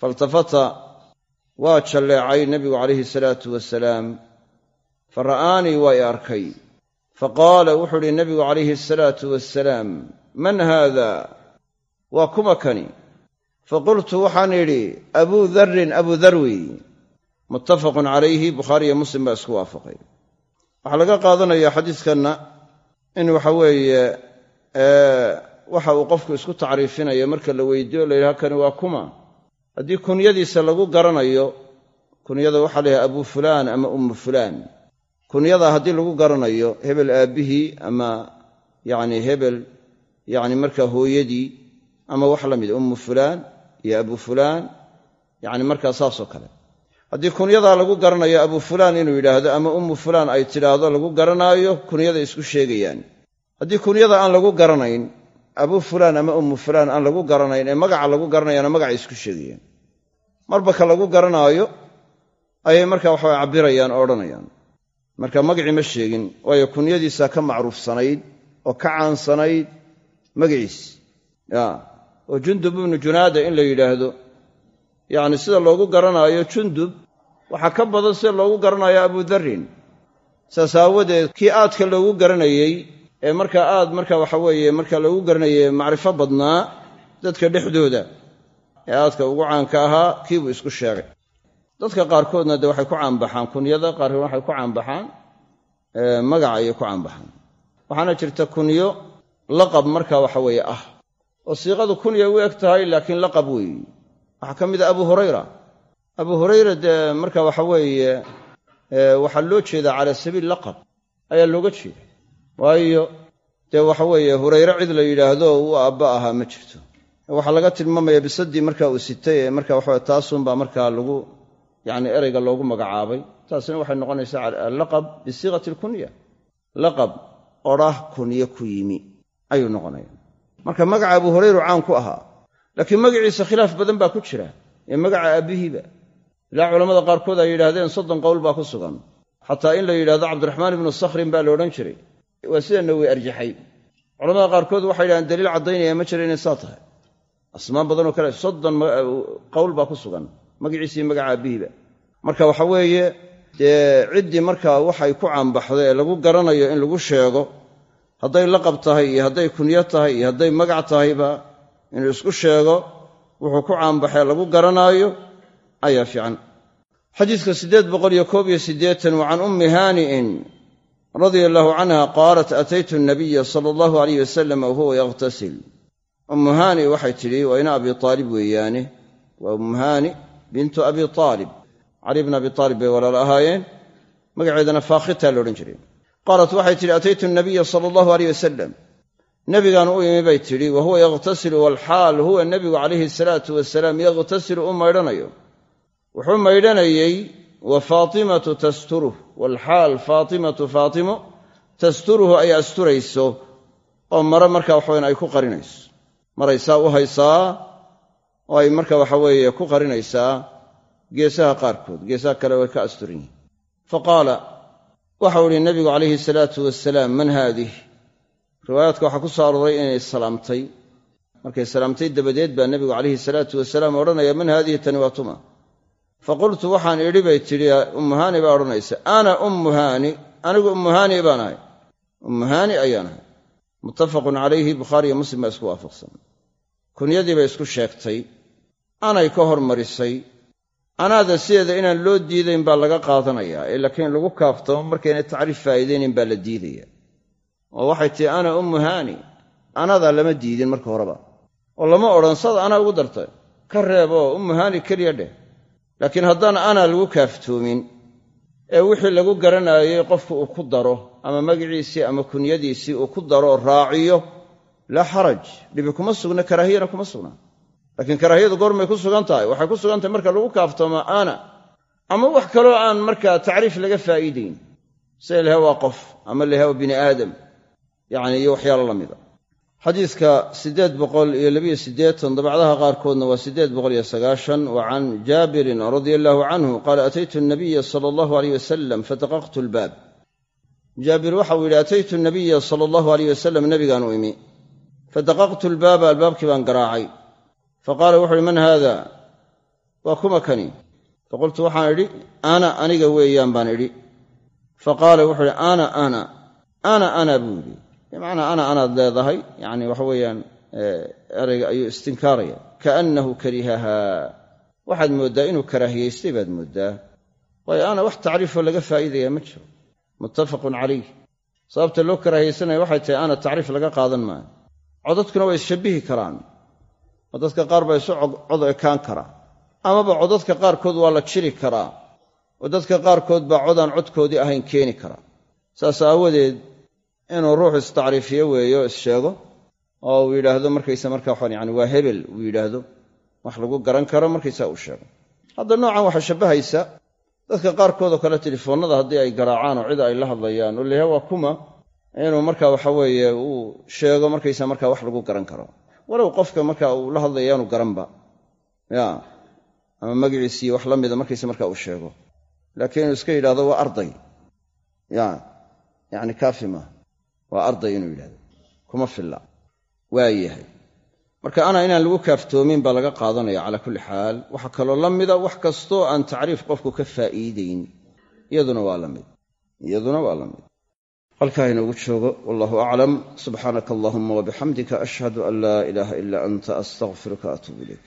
faltafata waa jalleecay nebigu calayhi salaatu wasalaam fa ra'aanii waa i arkay fa qaala wuxuu uhi nebigu calayhi asalaatu wasalaam man haada waa kuma kani faqultu waxaan idhi abuu darrin abuu dar muttafaqun calayhi bukhaariyo muslim baa isku waafaqay. Waxaa laga qaadanayaa xadiiskanna in waxa weeye waxa uu qofku isku tacriifinayo marka la weydiiyo la yidhaha kani waa kuma. Haddii kunyadiisa lagu garanayo kunyada waxaa la yidhaha abuu fulaan ama ummu fulaan. Kunyadaa haddii lagu garanayo hebel aabbihii ama yacni hebel yacni markaa hooyadii ama wax la mida ummu fulaan iyo abu fulaan yacni markaa saasoo kale haddii kunyadaa lagu garanayo abu fulaan inuu yidhaahdo ama ummu fulaan ay tidhaahdo lagu garanaayo kunyada isku sheegayaan. Haddii kunyada aan lagu garanayn abu fulaan ama ummu fulaan aan lagu garanayn ee magaca lagu garanayaana magacay isku sheegayaan. Marba ka lagu garanaayo ayay markaa waxabay cabbirayaan oo odhanayaan. Marka magacii ma sheegin waayo kunyadiisaa ka macruufsanayd oo ka caansanayd magaciis. Ya oo jundub ibnu junaada in la yidhaahdo yacni sida loogu garanaayo jundub waxaa ka badan sida loogu garanaayo abudarrin saas aawadeed kii aadka loogu garanayey ee markaa aad marka waxa weeye marka loogu garanayey macrifo badnaa dadka dhexdooda ee aadka ugu caanka ahaa kiibuu isku sheegay. Dadka qaarkoodna dee waxay ku caanbaxaan kunyada qaarkood waxay ku caanbaxaan magaca ayay ku caanbaxaan. Waxaana jirta kunyo laqab marka waxa weeye ah oo siiqadu kunya u eg tahay laakiin laqab weeye waxaa ka mid a abu hurayra abu hurayra dee marka waxa weeye waxaa loo jeedaa cala sabiil laqab ayaa looga jeeda waayo dee waxa weeye hurayre cid la yidhaahdo uu aabba ahaa ma jirto. Waxaa laga tilmaamaya bisadii marka uu sitay ee marka waxawe taasunbaa markaa lagu yacni ereyga loogu magacaabay. Taasina waxay noqonaysaa allaqab bisiiqati alkunya laqab odhah kunyo ku yimi ayuu noqonaya marka magaca abu hurayru caan ku ahaa laakiin magaciisa khilaaf badan baa ku jira. Ee magaca aabbihiiba ilaa culammada qaarkood ay yidhaahdeen soddon qowl baa ku sugan. Xataa in la yidhahdo cabdiraxmaan ibnu sakhrin baa la odhan jiray. Waa sida nawi arjaxay. Culamada qaarkood waxay yidhahdeen daliil caddaynaya ma jira inay saa tahay. Asmaan badanoo kale soddon qowl baa ku sugan. Magaciisii magaca aabbihiiba marka waxa weeye dee ciddii markaa waxay ku caanbaxdo ee lagu garanayo in lagu sheego hadday laqab tahay iyo hadday kunyo tahay iyo hadday magac tahayba inuu isku sheego wuxuu ku caanbaxee lagu garanaayo ayaa fiican. Xadiidka siddeed boqol iyo koob iyo siddeetan wa can ummi haani'in radia allahu canha qaalat ataytu nabiya sala allahu alayh wasalam wahuwa yakhtasil ummu haani waxay tidhi waa ina abi aalib weeyaane. Waa ummu haani bintu abi aalib cali bn abi aalib bay walaal ahaayeen. Magaceedana faakhitaa la odhan jiray qaalat waxay tidhi ataytu nabiya sala allahu aleyh wasalam nebigaan u imi bay tidhi wa huwa yakhtasilu walxaal huwa nebigu calayhi salaatu wasalaam yakhtasilu u maydhanayo wuxuu maydhanayey wa faatimatu tasturuh. Walxaal faatimatu faatimo tasturuhu ay asturayso oo mare marka waxaweyn ay ku qarinayso. Maray saa u haysaa oo ay marka waxa weeye ku qarinaysaa geesaha qaarkood geesaha kale way ka asturan yihiin fa qaala waxau idhi nabigu calayhi salaatu wasalaam man haadih? Riwaayaadka waxaa ku soo arooray inay salaamtay. Markay salaamtay dabadeed baa nebigu calayhi salaatu wasalaam odhanaya man haadihi tani waa fa qultu waxaan idhi bay tidhi ummuhaani baa odhanaysa. Ana ummu haani. Anigu ummu haani baan ahay. Ummu haani ayaan ahay. Muttafaqun calayhi bukhaariyo muslim baa isku waafaqsan. Kunyadii bay isku sheegtay anay ka hormarisay. Anaada sideeda inaan loo diidayn baa laga qaadanayaa ee laakiin lagu kaaftamo markayna tacriif faa'iidaynin baa la diidaya oo waxay tihi ana ummu haani anadaa lama diidin marka horeba. Oo lama odhan sada anaa ugu dartay. Ka reeboo ummu haani keliya dheh laakiin haddaan anaa lagu kaaftoomin ee wixii lagu garanaayey qofku uu ku daro ama magiciisii ama kunyadiisii uu ku daro raaciyo laa xaraj. Dhibi kuma sugna karaahiyana kuma sugna. Laakiin karaahiyadu goormay ku sugan tahay waxay ku sugan tahay marka lagu kaaftoomo ana ama wax kaloo aan markaa tacriif laga faa'iidayn. Sida laha waa qof ama laha waa bini aadam. Yacni iyo waxyaalo la mida xadiidka siddeed boqol iyo labiyo siddeetan dabacdaha qaarkoodna waa siddeed boqol iyo sagaashan wa can jaabirin radia allahu canhu qaala ataytu nabiya sala allahu aleyh wasalam fadaqaqtu albaab. Jaabir waxau yidhi ataytu nabiya sala allahu aleyh wasalam nebigaan u imi. Fadaqaqtu albaaba albaabkii baan garaacay. Faqaala wuxu uhi man haada? Waa kuma kani. Faqultu waxaan idhi ana aniga weeyaan baan idhi. Faqaala wuxuu idhi ana ana ana ana buu yidhi bimacnaa ana anaad leedahay yacni waxa weeyaan erayga ayuu istinkaaraya kaannahu karihahaa waxaad mooddaa inuu karaahiyaystay baad mooddaa. Waayo ana wax tacriifoo laga faa'iidaya ma jiro. Muttafaqun calayh. Sababta loo karaahiyaysanaya waxay tahay ana tacriif laga qaadan maayo. Codadkuna way isshabbihi karaan. Oo dadka qaar baa isu cod ekaan karaa amaba codadka qaarkood waa la jiri karaa. Oo dadka qaarkood baa codaan codkoodii ahayn keeni karaa. Saas aawadeed inuu ruuxu istacriifiyo weeyo issheego oo uu yidhaahdo markaysa markaa yani waa hebel uu yidhaahdo. Wax lagu garan karo markaysaa uu sheego. Hadda noocan waxaa shabbahaysa dadka qaarkoodoo kale telefoonnada haddii ay garaacaan oo cid ay la hadlayaan oo leeyaha waa kuma inuu marka waxa weeye uu sheego markaysa markaa wax lagu garan karo. Walow qofka marka uu la hadlayaanu garanba. Ya ama magiciisii wax la mida markaysa marka uu sheego. Laakiin inuu iska yidhahdo waa arday. Ya yacni kaafi maaha waa arday inuu yidhahdo. Kuma filla. Waa yahay. Marka ana inaan lagu kaaftoomin baa laga qaadanaya calaa kulli xaal. Waxaa kaloo la mida wax kastoo aan tacriif qofku ka faa'iidayn. Iyaduna waa la mid. Iyaduna waa la mid. Halkaa inoogu joogo. Wallahu aclam. Subxaanaka allahuma wabixamdika ashhadu an laa ilaaha ilaa anta astaqfiruka atuub ilayk